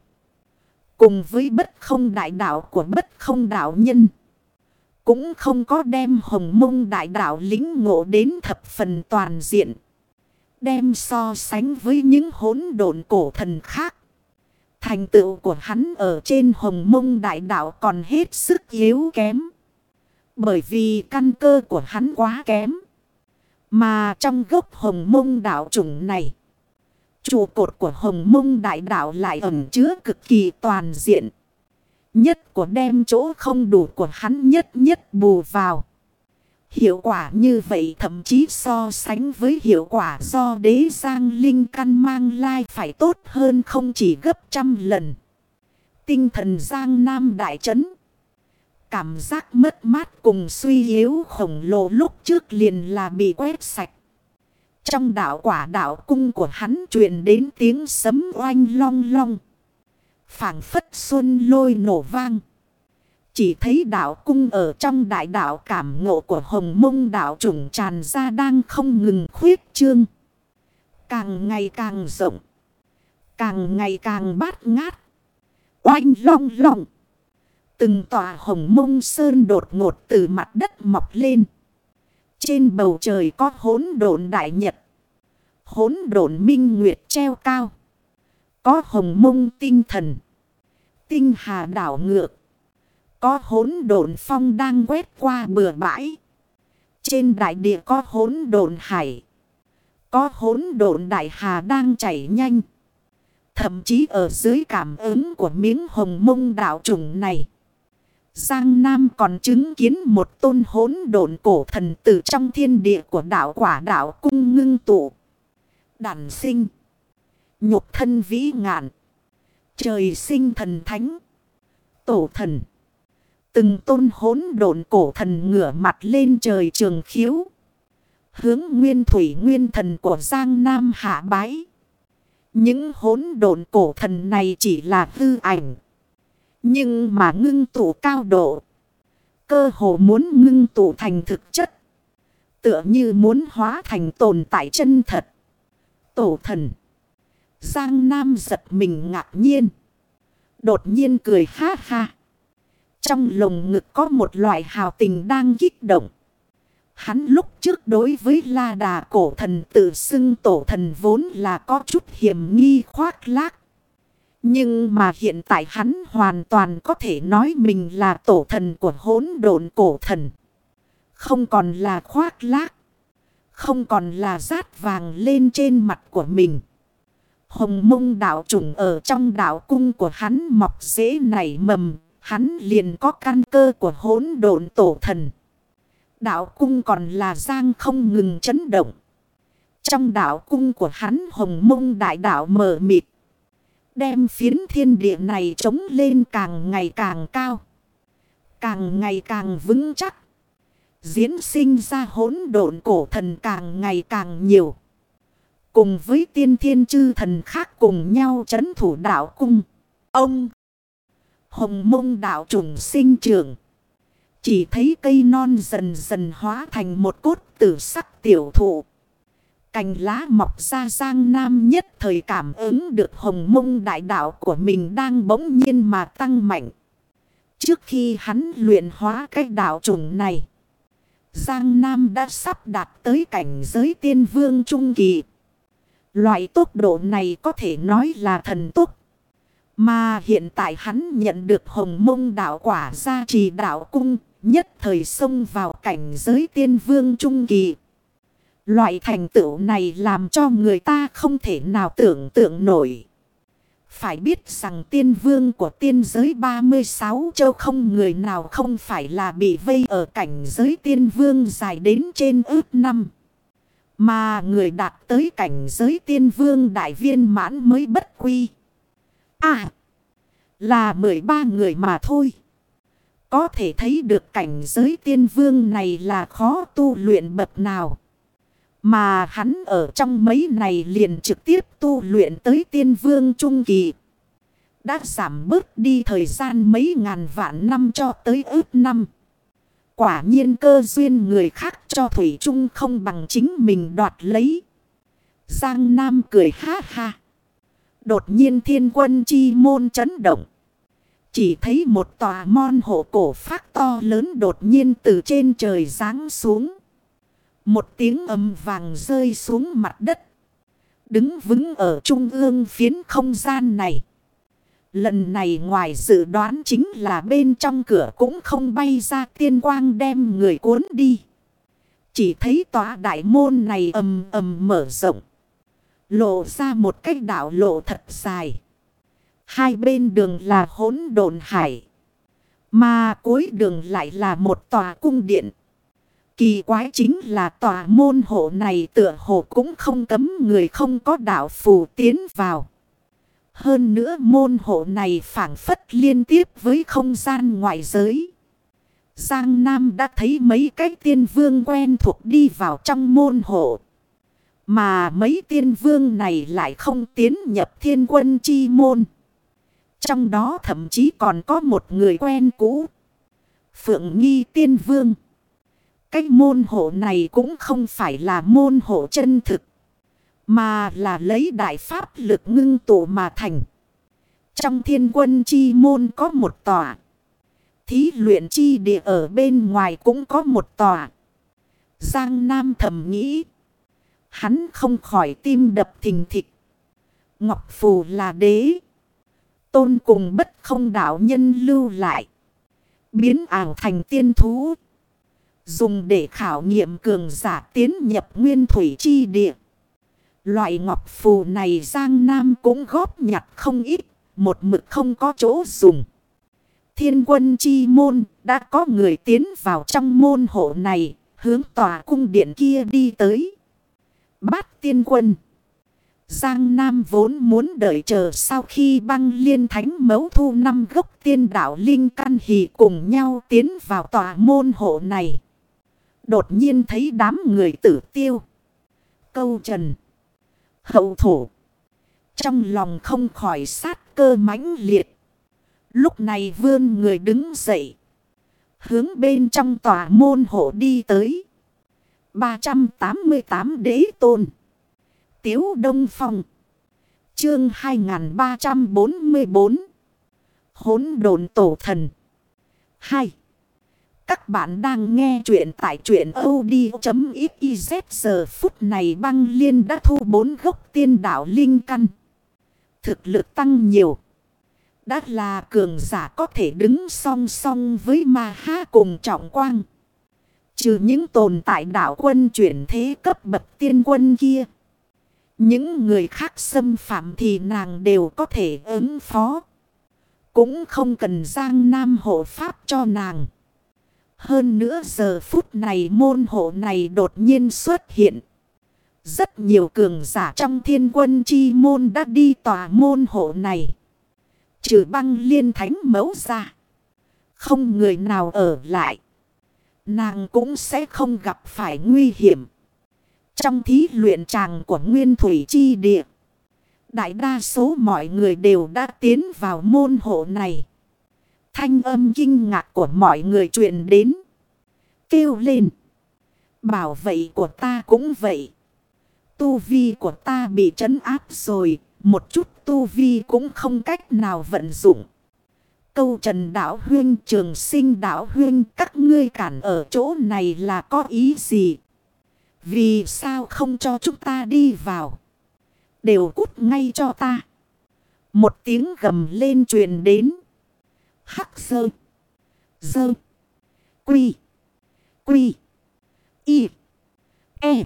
Cùng với bất không đại đạo của bất không đạo nhân. Cũng không có đem hồng mông đại đạo lính ngộ đến thập phần toàn diện. Đem so sánh với những hỗn độn cổ thần khác. Thành tựu của hắn ở trên hồng mông đại đạo còn hết sức yếu kém. Bởi vì căn cơ của hắn quá kém. Mà trong gốc hồng mông đạo chủng này. Trụ cột của hồng mông đại đạo lại ẩn chứa cực kỳ toàn diện. Nhất của đem chỗ không đủ của hắn nhất nhất bù vào. Hiệu quả như vậy thậm chí so sánh với hiệu quả do đế giang linh căn mang lai phải tốt hơn không chỉ gấp trăm lần. Tinh thần giang nam đại chấn. Cảm giác mất mát cùng suy yếu khổng lồ lúc trước liền là bị quét sạch. Trong đảo quả đảo cung của hắn truyền đến tiếng sấm oanh long long. phảng phất xuân lôi nổ vang. Chỉ thấy đạo cung ở trong đại đạo cảm ngộ của hồng mông đạo trùng tràn ra đang không ngừng khuyết trương. Càng ngày càng rộng. Càng ngày càng bát ngát. Oanh long long. Từng tòa hồng mông sơn đột ngột từ mặt đất mọc lên. Trên bầu trời có hốn độn đại nhật. Hốn độn minh nguyệt treo cao. Có hồng mông tinh thần. Tinh hà đảo ngược. Có hốn độn phong đang quét qua bừa bãi. Trên đại địa có hốn độn hải. Có hốn độn đại hà đang chảy nhanh. Thậm chí ở dưới cảm ứng của miếng hồng mông đạo trùng này. Giang Nam còn chứng kiến một tôn hốn độn cổ thần từ trong thiên địa của đạo quả đạo cung ngưng tụ. Đản sinh. Nhục thân vĩ ngạn. Trời sinh thần thánh. Tổ thần. Từng tôn hốn độn cổ thần ngửa mặt lên trời trường khiếu. Hướng nguyên thủy nguyên thần của Giang Nam hạ bái. Những hốn độn cổ thần này chỉ là hư ảnh. Nhưng mà ngưng tụ cao độ. Cơ hồ muốn ngưng tụ thành thực chất. Tựa như muốn hóa thành tồn tại chân thật. Tổ thần. Giang Nam giật mình ngạc nhiên. Đột nhiên cười ha ha. Trong lồng ngực có một loại hào tình đang kích động. Hắn lúc trước đối với la đà cổ thần tự xưng tổ thần vốn là có chút hiểm nghi khoác lác. Nhưng mà hiện tại hắn hoàn toàn có thể nói mình là tổ thần của hỗn độn cổ thần. Không còn là khoác lác. Không còn là rát vàng lên trên mặt của mình. Hồng mông đạo trùng ở trong đạo cung của hắn mọc dễ nảy mầm Hắn liền có căn cơ của hỗn độn tổ thần. Đạo cung còn là giang không ngừng chấn động. Trong đạo cung của hắn hồng mông đại đạo mở mịt. Đem phiến thiên địa này trống lên càng ngày càng cao. Càng ngày càng vững chắc. Diễn sinh ra hỗn độn cổ thần càng ngày càng nhiều. Cùng với tiên thiên chư thần khác cùng nhau chấn thủ đạo cung. Ông Hồng mông đạo trùng sinh trường. Chỉ thấy cây non dần dần hóa thành một cốt tử sắc tiểu thụ. Cành lá mọc ra giang nam nhất thời cảm ứng được hồng mông đại đạo của mình đang bỗng nhiên mà tăng mạnh. Trước khi hắn luyện hóa cái đạo trùng này. Giang Nam đã sắp đạt tới cảnh giới tiên vương trung kỳ. Loại tốc độ này có thể nói là thần tốc. Mà hiện tại hắn nhận được hồng mông đạo quả gia trì đạo cung, nhất thời xông vào cảnh giới tiên vương trung kỳ. Loại thành tựu này làm cho người ta không thể nào tưởng tượng nổi. Phải biết rằng tiên vương của tiên giới 36 châu không người nào không phải là bị vây ở cảnh giới tiên vương dài đến trên ước năm. Mà người đạt tới cảnh giới tiên vương đại viên mãn mới bất quy. À, là 13 người mà thôi. Có thể thấy được cảnh giới tiên vương này là khó tu luyện bậc nào. Mà hắn ở trong mấy này liền trực tiếp tu luyện tới tiên vương trung kỳ. Đã giảm bớt đi thời gian mấy ngàn vạn năm cho tới ước năm. Quả nhiên cơ duyên người khác cho Thủy Trung không bằng chính mình đoạt lấy. Giang Nam cười ha ha. Đột nhiên thiên quân chi môn chấn động. Chỉ thấy một tòa mon hộ cổ phát to lớn đột nhiên từ trên trời giáng xuống. Một tiếng âm vàng rơi xuống mặt đất. Đứng vững ở trung ương phiến không gian này. Lần này ngoài dự đoán chính là bên trong cửa cũng không bay ra tiên quang đem người cuốn đi. Chỉ thấy tòa đại môn này ầm ầm mở rộng. Lộ ra một cách đảo lộ thật dài. Hai bên đường là hỗn độn hải. Mà cuối đường lại là một tòa cung điện. Kỳ quái chính là tòa môn hộ này tựa hồ cũng không cấm người không có đạo phù tiến vào. Hơn nữa môn hộ này phản phất liên tiếp với không gian ngoại giới. Giang Nam đã thấy mấy cái tiên vương quen thuộc đi vào trong môn hộ. Mà mấy tiên vương này lại không tiến nhập thiên quân chi môn. Trong đó thậm chí còn có một người quen cũ. Phượng Nghi Tiên Vương. Cái môn hộ này cũng không phải là môn hộ chân thực. Mà là lấy đại pháp lực ngưng tụ mà thành. Trong thiên quân chi môn có một tòa. Thí luyện chi địa ở bên ngoài cũng có một tòa. Giang Nam thầm nghĩ. Hắn không khỏi tim đập thình thịch. Ngọc Phù là đế. Tôn cùng bất không đạo nhân lưu lại. Biến ảo thành tiên thú. Dùng để khảo nghiệm cường giả tiến nhập nguyên thủy chi địa. Loại ngọc phù này Giang Nam cũng góp nhặt không ít. Một mực không có chỗ dùng. Thiên quân chi môn, đã có người tiến vào trong môn hộ này. Hướng tòa cung điện kia đi tới. Bát tiên quân. Giang Nam vốn muốn đợi chờ sau khi băng liên thánh mấu thu năm gốc tiên đạo linh căn hỷ cùng nhau tiến vào tòa môn hộ này. Đột nhiên thấy đám người tử tiêu. Câu trần. Hậu thổ. Trong lòng không khỏi sát cơ mãnh liệt. Lúc này vươn người đứng dậy. Hướng bên trong tòa môn hộ đi tới. 388 đế tôn. Tiếu Đông Phong. Chương 2344. Hốn đồn tổ thần. 2. Các bạn đang nghe chuyện tại truyện od.xyz giờ phút này băng liên đã thu bốn gốc tiên đảo linh căn. Thực lực tăng nhiều. Đã là cường giả có thể đứng song song với ma ha cùng trọng quang. Trừ những tồn tại đảo quân chuyển thế cấp bậc tiên quân kia. Những người khác xâm phạm thì nàng đều có thể ứng phó. Cũng không cần giang nam hộ pháp cho nàng. Hơn nữa giờ phút này môn hộ này đột nhiên xuất hiện. Rất nhiều cường giả trong thiên quân chi môn đã đi tòa môn hộ này. Trừ băng liên thánh mẫu ra. Không người nào ở lại. Nàng cũng sẽ không gặp phải nguy hiểm. Trong thí luyện tràng của Nguyên Thủy Chi Địa. Đại đa số mọi người đều đã tiến vào môn hộ này. Thanh âm kinh ngạc của mọi người truyền đến. Kêu lên. Bảo vệ của ta cũng vậy. Tu vi của ta bị trấn áp rồi. Một chút tu vi cũng không cách nào vận dụng. Câu trần đảo huyên, trường sinh đảo huyên, các ngươi cản ở chỗ này là có ý gì? Vì sao không cho chúng ta đi vào? Đều cút ngay cho ta. Một tiếng gầm lên truyền đến. Hắc sơ. Sơ. Quy. Quy. Y. E.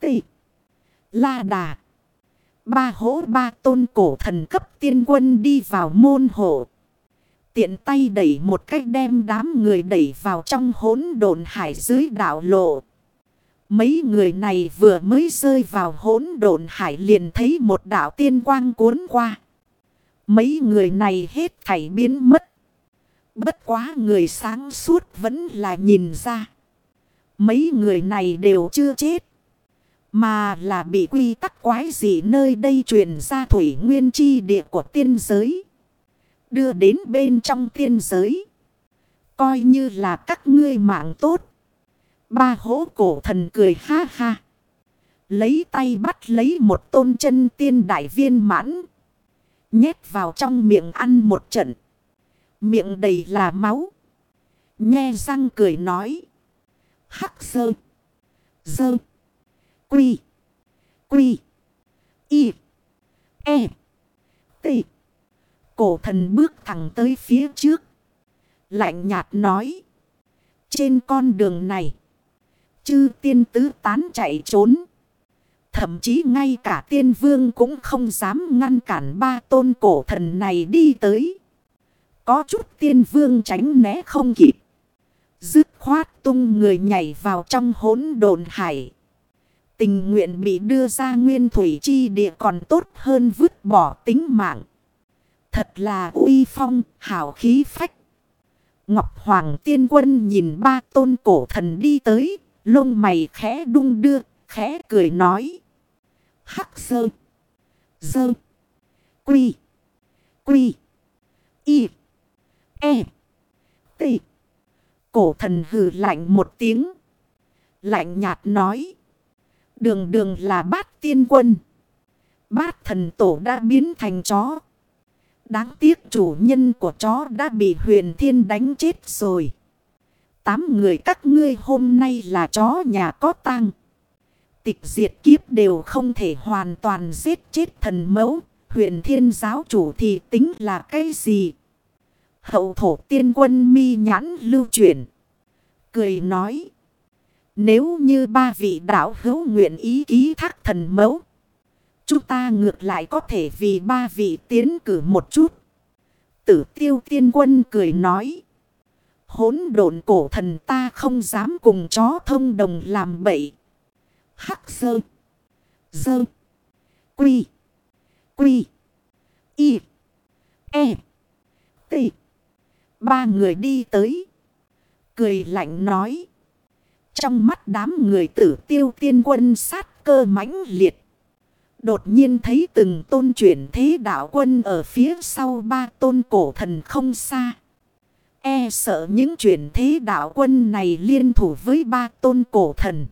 T. La đà. Ba hố ba tôn cổ thần cấp tiên quân đi vào môn hộ. Tiện tay đẩy một cách đem đám người đẩy vào trong hỗn đồn hải dưới đảo lộ. Mấy người này vừa mới rơi vào hỗn đồn hải liền thấy một đảo tiên quang cuốn qua. Mấy người này hết thảy biến mất. Bất quá người sáng suốt vẫn là nhìn ra. Mấy người này đều chưa chết. Mà là bị quy tắc quái gì nơi đây truyền ra thủy nguyên chi địa của tiên giới. Đưa đến bên trong tiên giới. Coi như là các ngươi mạng tốt. Ba hố cổ thần cười ha ha. Lấy tay bắt lấy một tôn chân tiên đại viên mãn. Nhét vào trong miệng ăn một trận. Miệng đầy là máu. Nhe răng cười nói. Hắc sơ. Sơ. Quy. Quy. Y. E. T. Cổ thần bước thẳng tới phía trước. Lạnh nhạt nói. Trên con đường này. Chư tiên tứ tán chạy trốn. Thậm chí ngay cả tiên vương cũng không dám ngăn cản ba tôn cổ thần này đi tới. Có chút tiên vương tránh né không kịp. Dứt khoát tung người nhảy vào trong hỗn đồn hải. Tình nguyện bị đưa ra nguyên thủy chi địa còn tốt hơn vứt bỏ tính mạng. Thật là uy phong, hảo khí phách. Ngọc Hoàng tiên quân nhìn ba tôn cổ thần đi tới, lông mày khẽ đung đưa, khẽ cười nói. Hắc sơ, sơ, quy, quy, y, e, t. Cổ thần hừ lạnh một tiếng. Lạnh nhạt nói. Đường đường là bát tiên quân. Bát thần tổ đã biến thành chó. Đáng tiếc chủ nhân của chó đã bị huyền thiên đánh chết rồi. Tám người các ngươi hôm nay là chó nhà có tang. Tịch diệt kiếp đều không thể hoàn toàn giết chết thần mẫu. Huyền thiên giáo chủ thì tính là cái gì? Hậu thổ tiên quân mi nhãn lưu chuyển. Cười nói. Nếu như ba vị đạo hữu nguyện ý ký thác thần mẫu. Chúng ta ngược lại có thể vì ba vị tiến cử một chút. Tử tiêu tiên quân cười nói. Hốn độn cổ thần ta không dám cùng chó thông đồng làm bậy. Hắc sơ. Sơ. Quy. Quy. Y. E. T. Ba người đi tới. Cười lạnh nói. Trong mắt đám người tử tiêu tiên quân sát cơ mãnh liệt. Đột nhiên thấy từng tôn chuyển thế đạo quân ở phía sau ba tôn cổ thần không xa. E sợ những chuyển thế đạo quân này liên thủ với ba tôn cổ thần.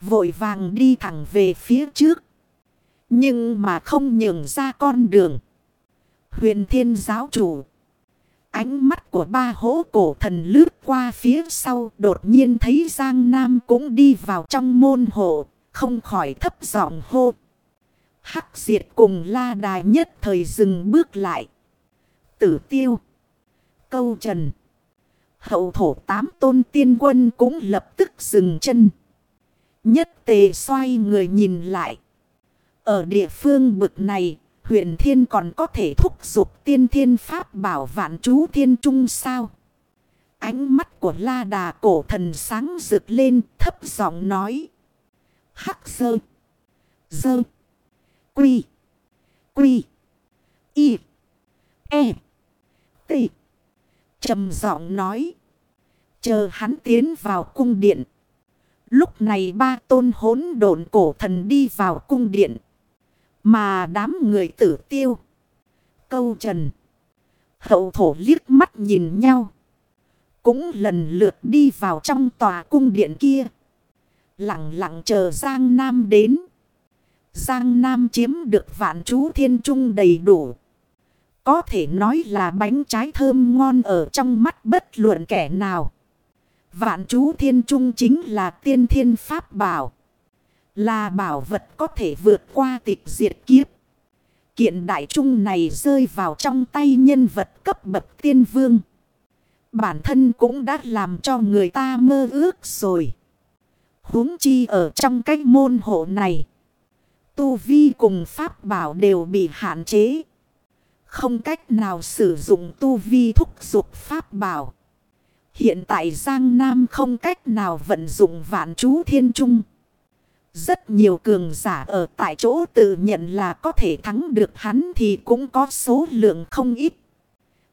Vội vàng đi thẳng về phía trước. Nhưng mà không nhường ra con đường. Huyền thiên giáo chủ. Ánh mắt của ba hố cổ thần lướt qua phía sau đột nhiên thấy Giang Nam cũng đi vào trong môn hộ, không khỏi thấp giọng hô. Hắc diệt cùng la đài nhất thời dừng bước lại. Tử tiêu. Câu trần. Hậu thổ tám tôn tiên quân cũng lập tức dừng chân. Nhất tề xoay người nhìn lại. Ở địa phương bực này, huyện thiên còn có thể thúc giục tiên thiên pháp bảo vạn chú thiên trung sao. Ánh mắt của la đà cổ thần sáng rực lên thấp giọng nói. Hắc sơ. Dơ. Quy. Quy. Y. E. T. trầm giọng nói. Chờ hắn tiến vào cung điện. Lúc này ba tôn hỗn độn cổ thần đi vào cung điện. Mà đám người tử tiêu. Câu trần. Hậu thổ liếc mắt nhìn nhau. Cũng lần lượt đi vào trong tòa cung điện kia. Lặng lặng chờ Giang Nam đến. Giang Nam chiếm được vạn chú thiên trung đầy đủ. Có thể nói là bánh trái thơm ngon ở trong mắt bất luận kẻ nào. Vạn chú thiên trung chính là tiên thiên pháp bảo. Là bảo vật có thể vượt qua tịch diệt kiếp. Kiện đại trung này rơi vào trong tay nhân vật cấp bậc tiên vương. Bản thân cũng đã làm cho người ta mơ ước rồi. huống chi ở trong cái môn hộ này. Tu vi cùng pháp bảo đều bị hạn chế. Không cách nào sử dụng tu vi thúc dục pháp bảo. Hiện tại Giang Nam không cách nào vận dụng vạn chú thiên trung. Rất nhiều cường giả ở tại chỗ tự nhận là có thể thắng được hắn thì cũng có số lượng không ít.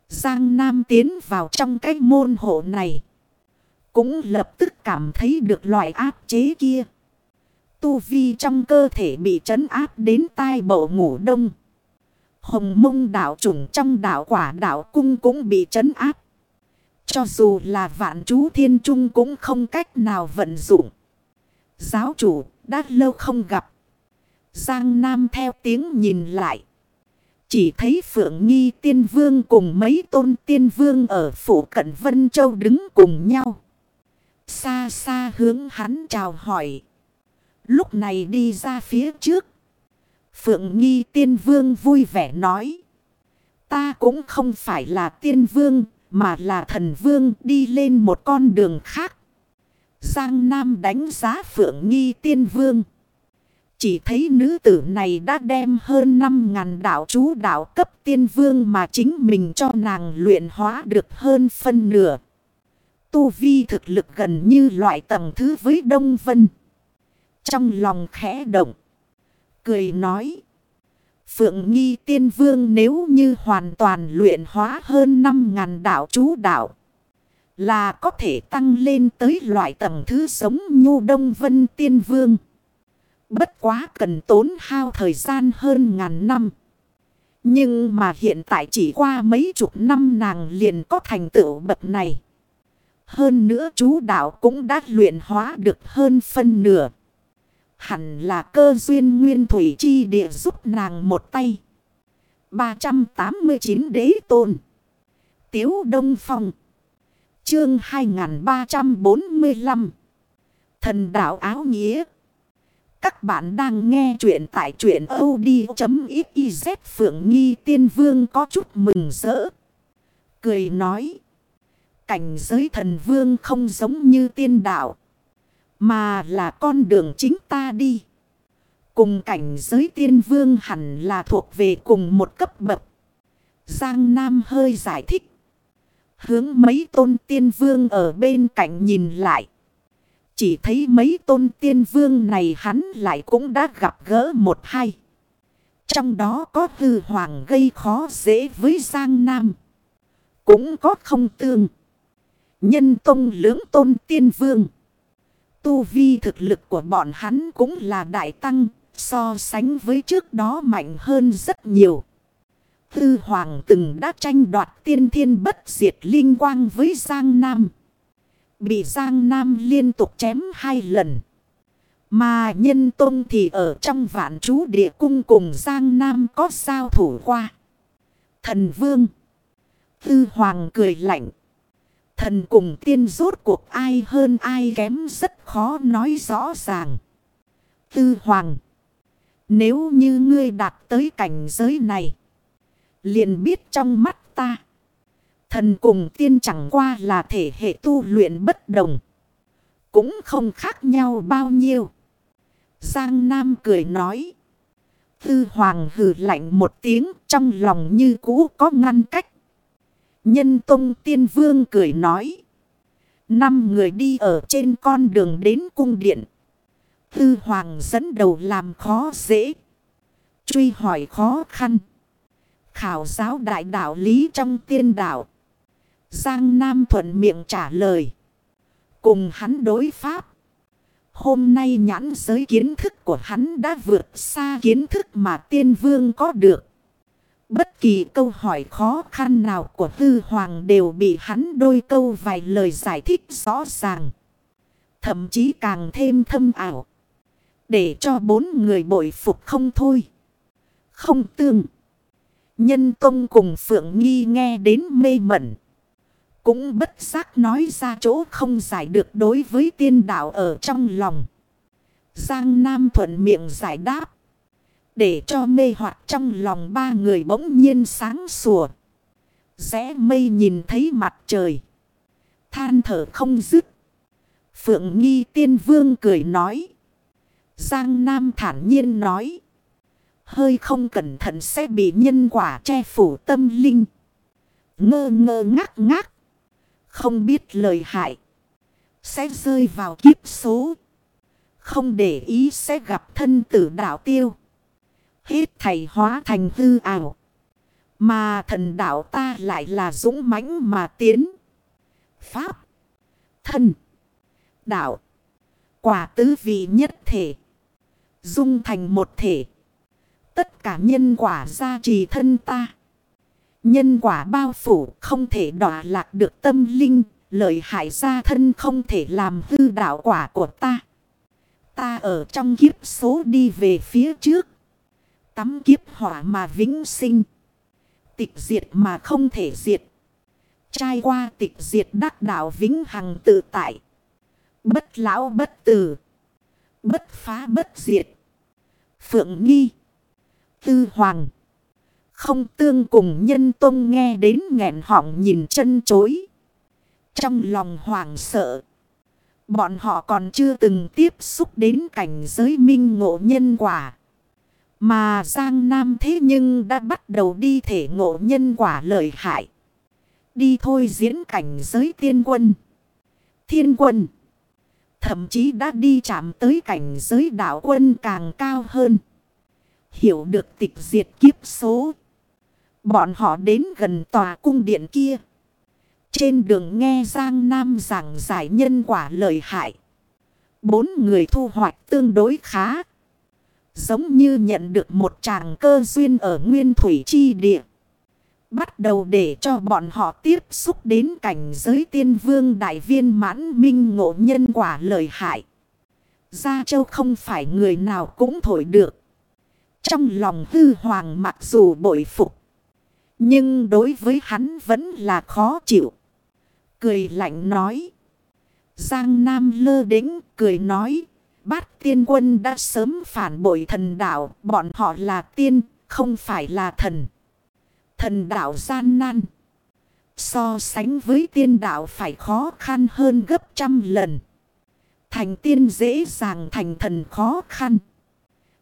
Giang Nam tiến vào trong cái môn hộ này. Cũng lập tức cảm thấy được loại áp chế kia. Tu vi trong cơ thể bị trấn áp đến tai bộ ngủ đông. Hồng mông đảo trùng trong đảo quả đảo cung cũng bị trấn áp. Cho dù là vạn chú thiên trung cũng không cách nào vận dụng. Giáo chủ đã lâu không gặp. Giang Nam theo tiếng nhìn lại. Chỉ thấy Phượng Nghi Tiên Vương cùng mấy tôn Tiên Vương ở phủ cận Vân Châu đứng cùng nhau. Xa xa hướng hắn chào hỏi. Lúc này đi ra phía trước. Phượng Nghi Tiên Vương vui vẻ nói. Ta cũng không phải là Tiên Vương, mà là thần Vương, đi lên một con đường khác. Giang Nam đánh giá Phượng Nghi Tiên Vương. Chỉ thấy nữ tử này đã đem hơn 5.000 đạo chú đạo cấp tiên vương mà chính mình cho nàng luyện hóa được hơn phân nửa. Tu vi thực lực gần như loại tầng thứ với Đông Vân. Trong lòng khẽ động. Cười nói. Phượng nghi tiên vương nếu như hoàn toàn luyện hóa hơn 5.000 đạo chú đạo. Là có thể tăng lên tới loại tầng thứ sống nhu đông vân tiên vương. Bất quá cần tốn hao thời gian hơn ngàn năm. Nhưng mà hiện tại chỉ qua mấy chục năm nàng liền có thành tựu bậc này. Hơn nữa chú đạo cũng đã luyện hóa được hơn phân nửa. Hẳn là cơ duyên nguyên thủy chi địa giúp nàng một tay. 389 đế tôn. Tiếu Đông Phong. Chương 2345. Thần đạo áo nghĩa. Các bạn đang nghe chuyện tại truyện od.xyz Phượng Nghi Tiên Vương có chút mừng rỡ. Cười nói. Cảnh giới thần vương không giống như tiên đạo. Mà là con đường chính ta đi. Cùng cảnh giới tiên vương hẳn là thuộc về cùng một cấp bậc. Giang Nam hơi giải thích. Hướng mấy tôn tiên vương ở bên cạnh nhìn lại. Chỉ thấy mấy tôn tiên vương này hắn lại cũng đã gặp gỡ một hai. Trong đó có hư hoàng gây khó dễ với Giang Nam. Cũng có không tương. Nhân tông lưỡng tôn tiên vương. Tu vi thực lực của bọn hắn cũng là đại tăng. So sánh với trước đó mạnh hơn rất nhiều. Tư Hoàng từng đã tranh đoạt tiên thiên bất diệt linh quang với Giang Nam. Bị Giang Nam liên tục chém hai lần. Mà nhân tông thì ở trong vạn chú địa cung cùng Giang Nam có sao thủ qua. Thần Vương. Tư Hoàng cười lạnh. Thần cùng tiên rốt cuộc ai hơn ai kém rất khó nói rõ ràng. Tư Hoàng. Nếu như ngươi đạt tới cảnh giới này. Liền biết trong mắt ta. Thần cùng tiên chẳng qua là thể hệ tu luyện bất đồng. Cũng không khác nhau bao nhiêu. Giang Nam cười nói. Tư Hoàng hử lạnh một tiếng, trong lòng như cũ có ngăn cách. Nhân Tông Tiên Vương cười nói. Năm người đi ở trên con đường đến cung điện. Tư Hoàng dẫn đầu làm khó dễ. Truy hỏi khó khăn. Khảo giáo đại đạo lý trong tiên đạo. Giang Nam thuận miệng trả lời. Cùng hắn đối pháp. Hôm nay nhãn giới kiến thức của hắn đã vượt xa kiến thức mà tiên vương có được. Bất kỳ câu hỏi khó khăn nào của tư hoàng đều bị hắn đôi câu vài lời giải thích rõ ràng. Thậm chí càng thêm thâm ảo. Để cho bốn người bội phục không thôi. Không tương. Nhân công cùng Phượng Nghi nghe đến mê mẩn. Cũng bất giác nói ra chỗ không giải được đối với tiên đạo ở trong lòng. Giang Nam thuận miệng giải đáp. Để cho mê hoặc trong lòng ba người bỗng nhiên sáng sủa. Rẽ mây nhìn thấy mặt trời. Than thở không dứt. Phượng Nghi Tiên Vương cười nói. Giang Nam thản nhiên nói. Hơi không cẩn thận sẽ bị nhân quả che phủ tâm linh. Ngơ ngơ ngác ngác. Không biết lời hại. Sẽ rơi vào kiếp số. Không để ý sẽ gặp thân tử đạo tiêu. Hết thầy hóa thành hư ảo. Mà thần đạo ta lại là dũng mãnh mà tiến. Pháp. Thân. Đạo. Quả tứ vị nhất thể. Dung thành một thể. Tất cả nhân quả gia trì thân ta. Nhân quả bao phủ không thể đọa lạc được tâm linh. Lợi hại gia thân không thể làm hư đạo quả của ta. Ta ở trong kiếp số đi về phía trước. Tắm kiếp hỏa mà vĩnh sinh. Tịch diệt mà không thể diệt. Trai qua tịch diệt đắc đạo vĩnh hằng tự tại. Bất lão bất tử. Bất phá bất diệt. Phượng nghi. Tư hoàng. Không tương cùng nhân tông nghe đến nghẹn họng nhìn chân chối. Trong lòng hoàng sợ. Bọn họ còn chưa từng tiếp xúc đến cảnh giới minh ngộ nhân quả. Mà Giang Nam thế nhưng đã bắt đầu đi thể ngộ nhân quả lợi hại. Đi thôi diễn cảnh giới tiên quân. Thiên quân. Thậm chí đã đi chạm tới cảnh giới đạo quân càng cao hơn. Hiểu được tịch diệt kiếp số. Bọn họ đến gần tòa cung điện kia. Trên đường nghe Giang Nam giảng giải nhân quả lợi hại. Bốn người thu hoạch tương đối khá. Giống như nhận được một tràng cơ duyên ở nguyên thủy chi địa. Bắt đầu để cho bọn họ tiếp xúc đến cảnh giới tiên vương đại viên mãn minh ngộ nhân quả lợi hại. Gia Châu không phải người nào cũng thổi được. Trong lòng hư hoàng mặc dù bội phục. Nhưng đối với hắn vẫn là khó chịu. Cười lạnh nói. Giang Nam lơ đĩnh, cười nói. Bát tiên quân đã sớm phản bội thần đạo. Bọn họ là tiên, không phải là thần. Thần đạo gian nan. So sánh với tiên đạo phải khó khăn hơn gấp trăm lần. Thành tiên dễ dàng thành thần khó khăn.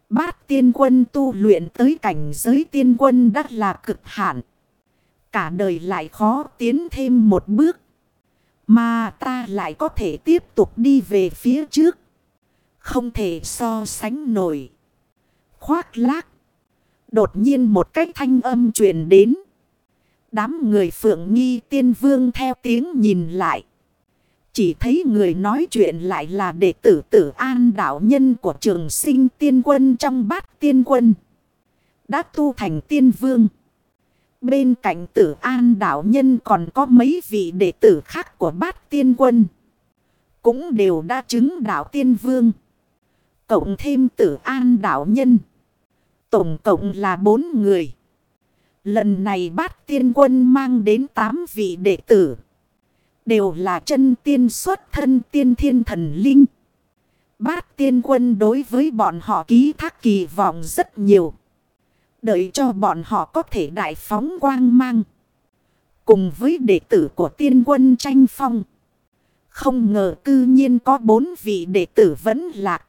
Bát tiên quân tu luyện tới cảnh giới tiên quân đã là cực hạn. Cả đời lại khó tiến thêm một bước. Mà ta lại có thể tiếp tục đi về phía trước. Không thể so sánh nổi. Khoác lác. Đột nhiên một cách thanh âm truyền đến. Đám người phượng nghi tiên vương theo tiếng nhìn lại. Chỉ thấy người nói chuyện lại là đệ tử tử an đạo nhân của trường sinh tiên quân trong bát tiên quân. Đã tu thành tiên vương. Bên cạnh tử an đạo nhân còn có mấy vị đệ tử khác của bát tiên quân. Cũng đều đã chứng đạo tiên vương. Cộng thêm tử an đạo nhân. Tổng cộng là bốn người. Lần này bát tiên quân mang đến tám vị đệ tử. Đều là chân tiên xuất thân tiên thiên thần linh. Bát tiên quân đối với bọn họ ký thác kỳ vọng rất nhiều. Đợi cho bọn họ có thể đại phóng quang mang. Cùng với đệ tử của tiên quân tranh phong. Không ngờ cư nhiên có bốn vị đệ tử vẫn lạc.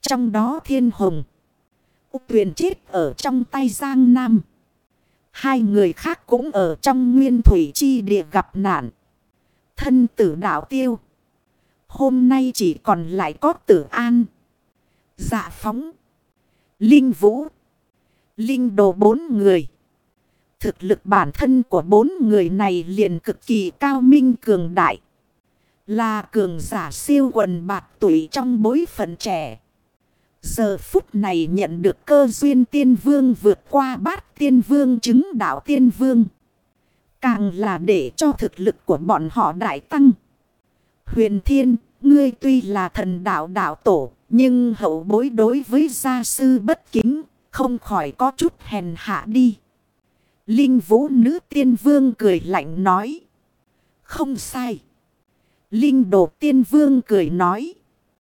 Trong đó thiên hồng. Tuyền chết ở trong tay Giang Nam. Hai người khác cũng ở trong nguyên thủy chi địa gặp nạn. Thân tử đạo tiêu. Hôm nay chỉ còn lại có tử an. Dạ phóng. Linh vũ. Linh đồ bốn người. Thực lực bản thân của bốn người này liền cực kỳ cao minh cường đại. Là cường giả siêu quần bạc tuổi trong bối phận trẻ. Giờ phút này nhận được cơ duyên tiên vương vượt qua bát tiên vương chứng đạo tiên vương. Càng là để cho thực lực của bọn họ đại tăng. Huyền thiên, ngươi tuy là thần đạo đạo tổ, nhưng hậu bối đối với gia sư bất kính, không khỏi có chút hèn hạ đi. Linh vũ nữ tiên vương cười lạnh nói. Không sai. Linh đồ tiên vương cười nói.